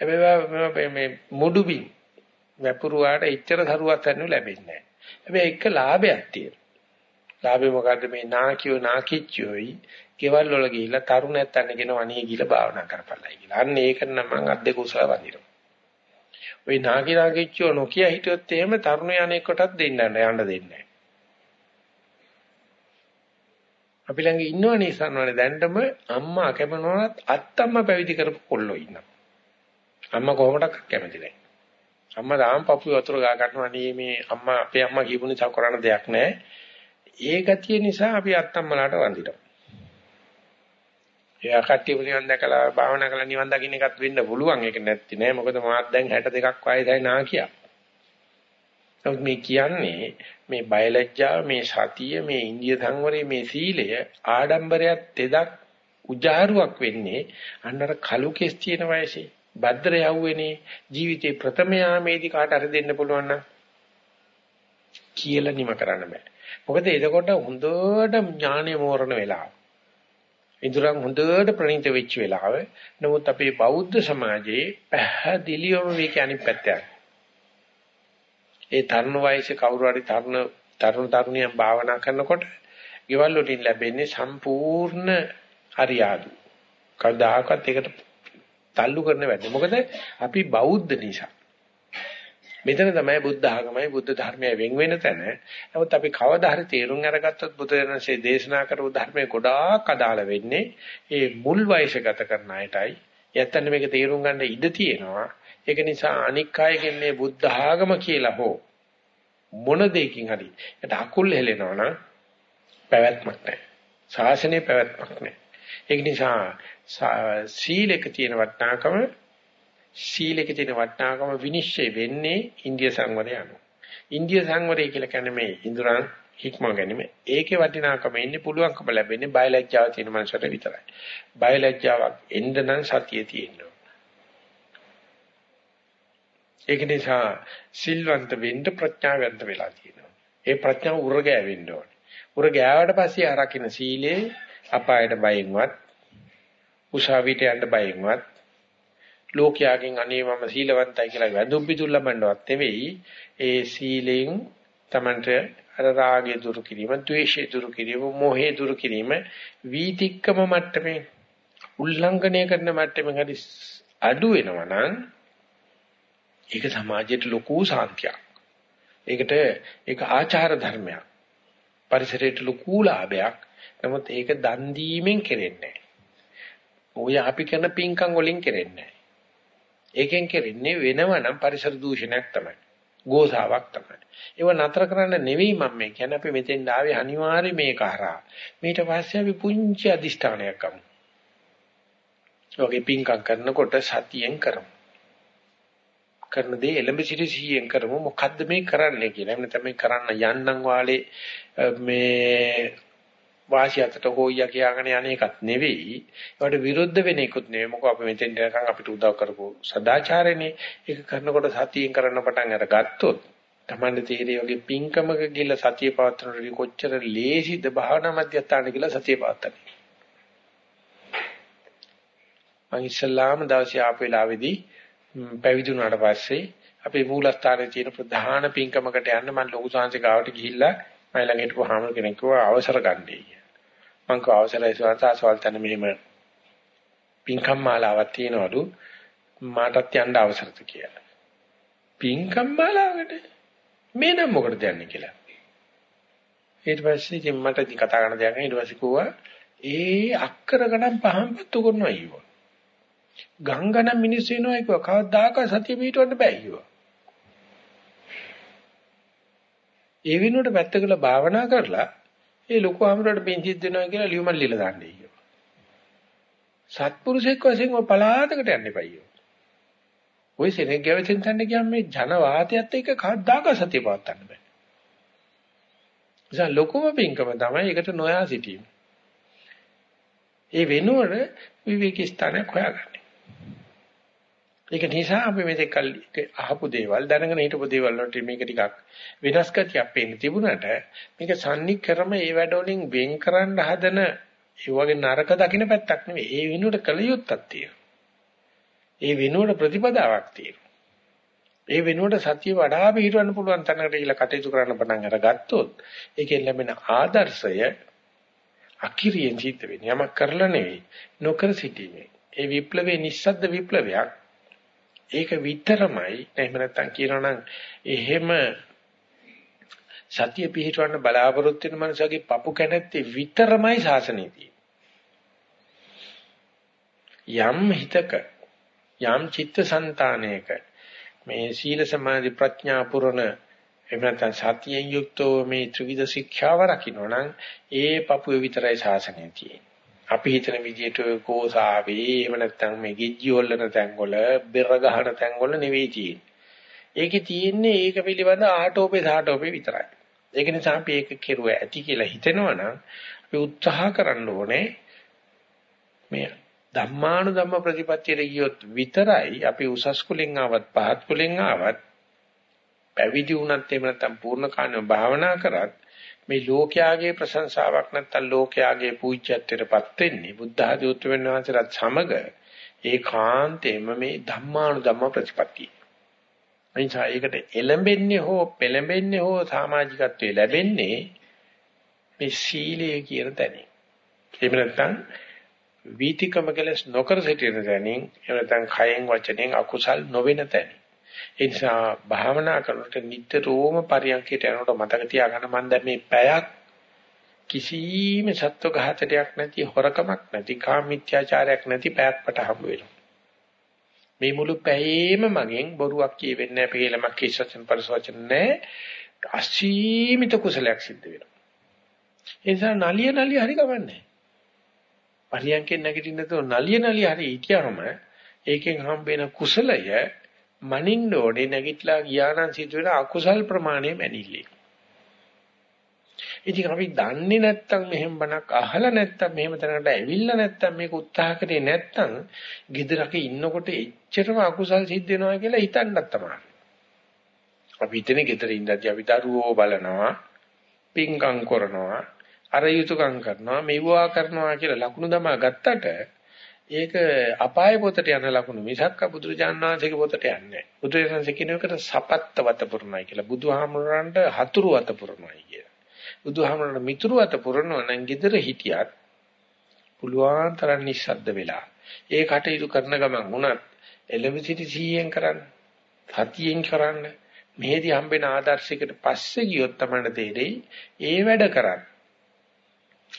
හැබැයි මේ මුඩුබින් වැපුරුවාට ඉච්චර සරුවක් ගන්න ලැබෙන්නේ නැහැ. හැබැයි එක ලාභයක් තියෙනවා. ලාභේ මොකද්ද මේ නාකියෝ නාකිච්චෝයි කෙවල් වල ගිහිල්ලා තරුණයත් අන්න කියන වණේ ගිහිල්ලා භාවනා කරපළයි කියලා. අන්න ඒක නම් මම අද්දේ කුසල වඳිනවා. ওই නාකි නාකිච්චෝ නොකිය හිටියොත් එහෙම තරුණ යන්නේ කොටත් දෙන්න යන්න දෙන්නේ නැහැ. අපි ළඟ ඉන්නවනේ සම්වනේ දැන්ටම අම්මා කැමනොනත් අත්තම්මා පැවිදි කරපු කොල්ලෝ ඉන්නවා. අම්මා කොහොමඩක් කැමති නැහැ. අම්මා දාම් පපු වතුර ගා ගන්නවා නේ මේ අම්මා අපේ අම්මා කියපු නිසා කරන්න දෙයක් නැහැ. ඒ ගතිය නිසා අපි අත්තම්මලාට වඳිනවා. එයා කට්ටිය නිවන් දැකලා භාවනා කරලා නිවන් දකින්න එකත් වෙන්න පුළුවන්. ඒක නැත්ති නෑ. මොකද මාත් දැන් 62ක් වයසයි නා කියා. නමුත් මේ කියන්නේ මේ බයලජ්ජාව, මේ සතිය, මේ ඉන්දිය සංවරය, මේ සීලය ආඩම්බරයක් තෙදක් උජාරුවක් වෙන්නේ අන්නර කලු කෙස් තියෙන වයසේ. භද්‍ර යවුවේනේ ජීවිතේ ප්‍රථම යාමේදී කාට හරි දෙන්න පුළුවන් නම් කියලා නිම කරන්න බෑ. මොකද එතකොට හොඳට ඥානෙ මෝරණ වෙලාව. ඉදurang හොඳට ප්‍රණීත වෙච්ච වෙලාව. නමුත් අපේ බෞද්ධ සමාජයේ පැහැදිලිවම මේක අනිත් පැත්තක්. ඒ තරුණ වයසේ කවුරු හරි තරුණ තරුණ තරුණියන් භාවනා කරනකොට ගෙවල් වලින් ලැබෙන්නේ සම්පූර්ණ හරියාදු. කවදාකවත් ඒකට තල්ලු කරන්න බැහැ. මොකද අපි බෞද්ධ නිසා. මෙතන තමයි බුද්ධ ආගමයි බුද්ධ ධර්මයයි වෙන් වෙන තැන. නමුත් අපි කවදා හරි තේරුම් අරගත්තොත් බුදුරජාණන්සේ දේශනා කරපු ධර්මයේ ගොඩාක් අදාළ වෙන්නේ ඒ මුල් වයසගත කරන අයටයි. යැත්තන් මේක තේරුම් ගන්න ඉඩ තියෙනවා. ඒක නිසා අනික් අයගෙන් මේ බුද්ධ ආගම කියලා හෝ මොන දෙයකින් හරි ඒට අකුල් හෙලෙනවා නම් පැවැත්මක් නැහැ. ශාසනයේ පැවැත්මක් නැහැ. ඒක නිසා සීලෙක තියෙන වටිනාකම සීලෙක තියෙන වටිනාකම විනිශ්චය වෙන්නේ ඉන්දිය සංවරය අනුව. ඉන්දිය සංවරය කියලා කියන්නේ මේ ඉන්ද්‍රයන් හික්ම ගැනීම. ඒකේ වටිනාකම ඉන්නේ පුළුවන්කම ලැබෙන්නේ බයලජ්ජාව තියෙන මනසට විතරයි. බයලජ්ජාවක් එන්න නම් සතිය තියෙනවා. ඒක නිසා සිල්වන්ත වෙන්න ප්‍රඥාවන්ත වෙලා තියෙනවා. ඒ ප්‍රඥාව උරගෑවෙන්න ඕනේ. උරගෑවට පස්සේ ආරකින්න සීලේ අපායට බයින්වත් උසාවියට යන්න බයින්වත් ලෝකයාගෙන් අනේ මම සීලවන්තයි කියලා වැඳුම් පිටුල් ලබන්නවත් නෙවෙයි ඒ සීලෙන් තමන්ට අර රාගය දුරු කිරීම, ද්වේෂය දුරු කිරීම, මෝහය දුරු කිරීම වීතික්කම මට්ටමේ උල්ලංඝනය කරන මට්ටමේ හරි අඩු වෙනවා නම් ඒක සමාජයට ලොකු සාන්තියක්. ඒකට ඒක ආචාර ධර්මයක්. පරිසරයට ලොකු ලාභයක්. නමුත් ඒක දන් දීමෙන් කෙරෙන්නේ නැහැ. ඔය අපි කරන පින්කම් වලින් කෙරෙන්නේ නැහැ. ඒකෙන් කෙරෙන්නේ වෙනවනම් පරිසර දූෂණයක් තමයි. ගෝසාවක් තමයි. ඒව නතර කරන්න නෙවෙයි මම මේ කියන්නේ අපි මෙතෙන් ආවේ අනිවාර්ය මේක හරහා. ඊට පස්සේ අපි පුංචි අදිෂ්ඨානයක් ගමු. ඔගේ පින්කම් කරනකොට සතියෙන් කරමු. කරන දේ එළඹ සිටි සිහියෙන් කරමු මොකද්ද මේ කරන්නේ කියලා. එහෙම නැත්නම් මේ කරන්න යන්නම් වාලේ මේ වාසියකට හොයියා කියාගෙන යන එකක් නෙවෙයි. ඒකට විරුද්ධ වෙන එකකුත් නෙවෙයි. මොකද අපි මෙතෙන් යනකම් අපිට උදව් කරපු සදාචාරනේ. ඒක කරනකොට සතියෙන් කරන්න පටන් අර ගත්තොත් තමන්ගේ තීරිය වගේ පිංකමක ගිල සතිය පවත්වනකොට කොච්චර ලේසිද භාවනා මධ්‍යස්ථාන කියලා සතිය පවත්වන්නේ. මම ඉස්ලාම දවසේ ආපු වෙලාවේදී පැවිදි වුණාට පස්සේ අපේ මූලස්ථානයේ තියෙන ප්‍රධාන පිංකමකට යන්න මම ලොකු සංසි ගාවට ගිහිල්ලා මම ළඟ හිටපු හාමුදුර කෙනෙක් කිව්වා අවසර ගන්නයි. මං කව අවසරයි ස්වාමීන් වහන්සේ මෙහෙම පින්කම් මාලාවක් තියෙනවලු මාටත් යන්න අවසරද කියලා. පින්කම් මාලාවට මේ නම් මොකටද යන්නේ කියලා. ඊට පස්සේ ඉතින් මට ඉතින් කතා කරන දෙයක් නෑ ඊට පස්සේ කිව්වා ඒ අක්කර ගණන් පහන් පත්තු කරනවා ඊවා. ගංගන මිනිස්සු වෙනවා කිව්වා කවදාක සතිය පිටවන්න බෑ ඊවා. ඒ වෙනුවට පැත්තකල භාවනා කරලා ඒ ලොකු අමරට බෙන්චිත් දෙනවා කියලා ලියුමක් ලියලා දාන්නේ ඊවා. සත්පුරුෂෙක් වශයෙන් ඔය පලාතකට යන්න එපා ඊවා. ওই සෙනෙක් ගැවසෙන් තන්න කියම් මේ ජන වාතයත් එක්ක කවදාක සතිය පවත්වන්න බෑ. නිසා ලොකුම පින්කම තමයි ඒකට නොයා සිටීම. ඒ වෙනුවට විවේක ස්ථානයක් හොයාගන්න. ඒක නිසා අපි මෙතෙක් කල් අහපු දේවල් දැනගෙන හිටපු දේවල් වලට මේක ටිකක් වෙනස් ගතියක් පේන්න තිබුණාට මේක සම්නික්‍රම ඒ වැඩවලින් වෙන් කරන්න හදන ඒ වගේ නරක දකින්න පැත්තක් නෙවෙයි. ඒ වෙනුවට කල යුත්තක් තියෙනවා. ඒ වෙනුවට ප්‍රතිපදාවක් තියෙනවා. ඒ වෙනුවට සතිය වඩා පිළිවන්න පුළුවන් තැනකට කියලා කටයුතු කරන්න පටන් අරගත්තොත් ඒකෙන් ලැබෙන ආදර්ශය අකිරියෙන් සිද්ධ වෙන්නේ. යමක් කරලා නෙවෙයි නොකර සිටීමේ. ඒ විප්ලවයේ නිස්සද්ද විප්ලවයක්. ඒක විතරමයි එහෙම නැත්නම් කියනවනම් එහෙම සතිය පිහිටවන්න බලාපොරොත්තු වෙන මනුස්සයගේ පපු කැනැත්තේ විතරමයි ශාසනයේදී. යම් හිතක යම් චිත්තසංතානයක මේ සීල සමාධි ප්‍රඥා පුරණ එහෙම නැත්නම් සතියෙන් යුක්තව මේ ත්‍රිවිධ ශික්ෂාව රකින්නනම් ඒ පපුවේ විතරයි ශාසනය තියෙන්නේ. අපි හිතන විදිහට කෝසාවේ එහෙම නැත්නම් මේ ගිජ්ජි හොල්ලන තැන්වල බෙර ගහන තැන්වල නෙවෙයි තියෙන්නේ. ඒකේ තියෙන්නේ ඒක පිළිබඳ ආටෝපේ සාටෝපේ විතරයි. ඒක නිසා අපි ඒක කෙරුව ඇති කියලා හිතනවනම් අපි උත්සාහ කරන්න ඕනේ මේ ධම්මානුධම්ම ප්‍රතිපත්තියට ගියොත් විතරයි අපි උසස් කුලෙන් ආවත් පහත් කුලෙන් ආවත් පැවිදි වුණත් එහෙම නැත්නම් පූර්ණ කාණ්ඩව භාවනා කරත් මේ ලෝකයාගේ ප්‍රශංසාවක් නැත්නම් ලෝකයාගේ පූජ්‍යත්වයටපත් වෙන්නේ බුද්ධ ආදී උතුම්වන් වහන්සේලාත් සමග ඒකාන්තයෙන්ම මේ ධම්මානුධම්ම ප්‍රතිපත්තිය. එනිසා ඒකට එළඹෙන්නේ හෝ පෙළඹෙන්නේ හෝ සමාජිකත්වයේ ලැබෙන්නේ මේ සීලය කියන තැනින්. එහෙම නැත්නම් වීතිකම කෙලස් නොකර සිටින තැනින් එහෙම නැත්නම් කයෙන් වචනෙන් අකුසල් නොවෙන තැනින්. ඒ නිසා භාවනා කරනකොට නිතරම පරියන්කයට යනකොට මතක තියාගන්න මම දැන් මේ පැයක් කිසිම සත්ව ඝාතනයක් නැති හොරකමක් නැති කාමීත්‍යාචාරයක් නැති පැයක් මට හම්බ වෙනවා. මේ මුළු පැයේම මගෙන් බොරුවක් කියෙවෙන්නේ නැහැ, පිළිලමක් කිසචන් පරිසවචන නැහැ. අසීමිත කුසලයක් සිද්ධ වෙනවා. ඒ නිසා නලිය නලිය හරි කවන්නේ. පරියන්කෙන් නැගිටින්නතෝ නලිය නලිය හරි හිටියම ඒකෙන් හම්බෙන කුසලය මනින්න ඕනේ නැගිටලා ගියා නම් සිදුවෙන අකුසල් ප්‍රමාණය මැනිල්ලේ. ඉතින් අපි දන්නේ නැත්තම් මෙහෙම බණක් අහලා නැත්තම් මෙහෙම තැනකට ඇවිල්ලා නැත්තම් මේක උත්සාහ කරේ නැත්තම් ගෙදරක ඉන්නකොට එච්චරම අකුසල් සිද්ධ වෙනවා කියලා හිතන්නත් තමයි. අපි හිතන්නේ ගෙදර ඉඳලා අපි දරුවෝ බලනවා, පිංකම් කරනවා, අර යුතුයකම් කරනවා, මෙවුවා කරනවා කියලා ලකුණු දමා ගත්තට ඒක අපාය පොතට යන ලකුණු මිසක් බුදුරජාණන් වහන්සේගේ පොතට යන්නේ නැහැ. බුදුරජාණන් කියන එකට සපත්ත වත පුරණයි කියලා. බුදුහාමුදුරන්ට හතුරු වත පුරණයි කියලා. බුදුහාමුදුරන්ට මිතුරු වත පුරනවා නම් gedara හිටියත් පුළුවන් තරම් නිස්සද්ද වෙලා. ඒ කටයුතු කරන ගමන් වුණත් එළඹ සිටි සීයෙන් කරන්න. සතියෙන් කරන්න. මෙහෙදි හම්බෙන ආදර්ශයකට පස්සේ ගියොත් තමයි තේරෙයි ඒ වැඩ කරන්නේ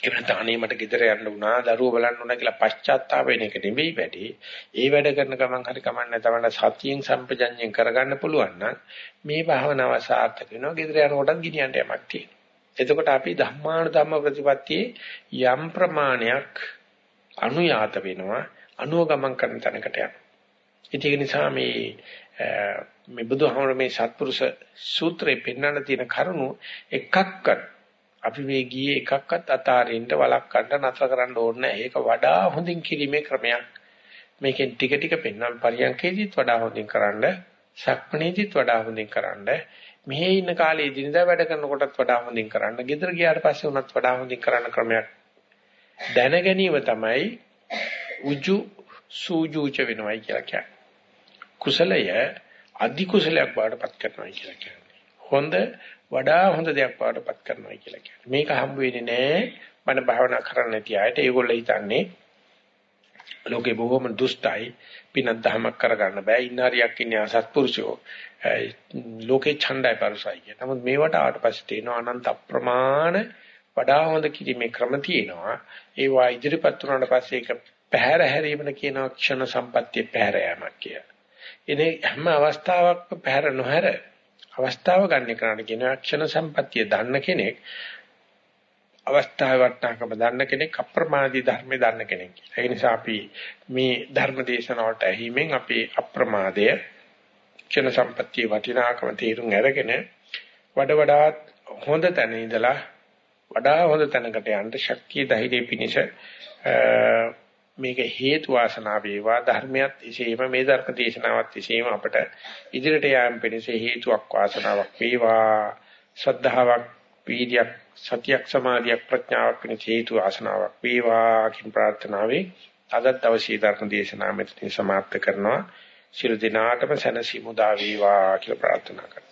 එහෙම නැත්නම් අනේ මට ගෙදර යන්න වුණා දරුවෝ බලන්න වුණා කියලා පශ්චාත්තාප වෙන එක නෙවෙයි වැඩි. ඒ වැඩ කරන ගමන් හරි කමන්නේ තමයි සතියෙන් සම්පජඤ්ඤයෙන් කරගන්න පුළුවන් නම් මේ භාවනාව සාර්ථක වෙනවා. ගෙදර යනකොටත් ගෙනියන්න යමක් තියෙනවා. එතකොට අපි ධම්මාන ධම්ම ප්‍රතිපත්තියේ යම් ප්‍රමාණයක් අනුයාත වෙනවා. අනුව ගමන් කරන තැනකට යනවා. ඒක නිසා මේ මේ බුදුහමර මේ සත්පුරුෂ සූත්‍රේ පෙන්වන්න තියෙන කරුණු එකක්වත් අපි මේ ගියේ එකක්වත් අතාරින්න වළක්වන්න නතර කරන්න ඕනේ ඒක වඩා හොඳින් කිරීමේ ක්‍රමයක්. මේකෙන් ටික ටික පෙන්වන්න පරියන්කේදීත් වඩා හොඳින් කරන්න, සක්මණේදීත් වඩා හොඳින් කරන්න, මෙහි ඉන්න කාලේ දිනදා වැඩ කරනකොටත් වඩා හොඳින් කරන්න, ගෙදර ගියාට පස්සේ උනත් වඩා හොඳින් කරන්න ක්‍රමයක්. දැන ගැනීම තමයි උජු සූජුච වෙනවයි කියලා කියන්නේ. කුසලය අධි කුසලයක් බාටපත් කරනවා කියලා කියන්නේ. හොඳ වඩා හොඳ දෙයක් වඩපත් කරනවා කියලා කියන්නේ. මේක හම්බ වෙන්නේ නැහැ. මම භාවනා කරන්න නැති අයට ඒගොල්ලෝ හිතන්නේ ලෝකේ බොහොම දුෂ්ටයි පිනක් දහමක් කරගන්න බෑ ඉන්න හරියක් ඉන්නේ අසත්පුරුෂයෝ ලෝකේ ඡණ්ඩයි පරිසයි කියන. නමුත් මේවට ආවට පස්සේ තේනවා අනන්ත අප්‍රමාණ වඩා හොඳ කිරීමේ ක්‍රම තියෙනවා. ඒවා ඉදිරිපත් වුණාට පස්සේ ඒක පැහැර හැරීමන කියනවා ක්ෂණ සම්පත්තිය පැහැර යාමක් කියලා. ඉතින් හැම අවස්ථාවකම පැහැර නොහැර අවස්ථාව ගන්න කරාට කියනවා ක්ෂණ සම්පත්තිය දන්න කෙනෙක් අවස්ථාවේ වටනකම දන්න කෙනෙක් අප්‍රමාදී ධර්මේ දන්න කෙනෙක්. ඒ නිසා අපි මේ ධර්ම දේශනාවට ඇහිමෙන් අපේ අප්‍රමාදය ක්ෂණ සම්පත්තිය වටිනාකම තේරුම් අරගෙන වඩ වඩාත් හොඳ තැන ඉඳලා වඩා හොඳ තැනකට යන්න ශක්තිය ධෛර්යය පිණිස මේක හේතු වාසනා වේවා ධර්මයක් එසේම මේ ධර්ම දේශනාවත් එසේම අපට ඉදිරියට යාම පිණිස හේතුවක් වාසනාවක් වේවා. ශ්‍රද්ධාවක් වීර්යයක් සතියක් සමාධියක් ප්‍රඥාවක් පිණිස හේතු වාසනාවක් වේවා කියන ප්‍රාර්ථනාවෙන් අදත් අවශ්‍ය ධර්ම දේශනාව මෙතනින් සමාප්ත කරනවා. ශිරු දිනාටම සැනසීම උදා වේවා කියලා ප්‍රාර්ථනා කරනවා.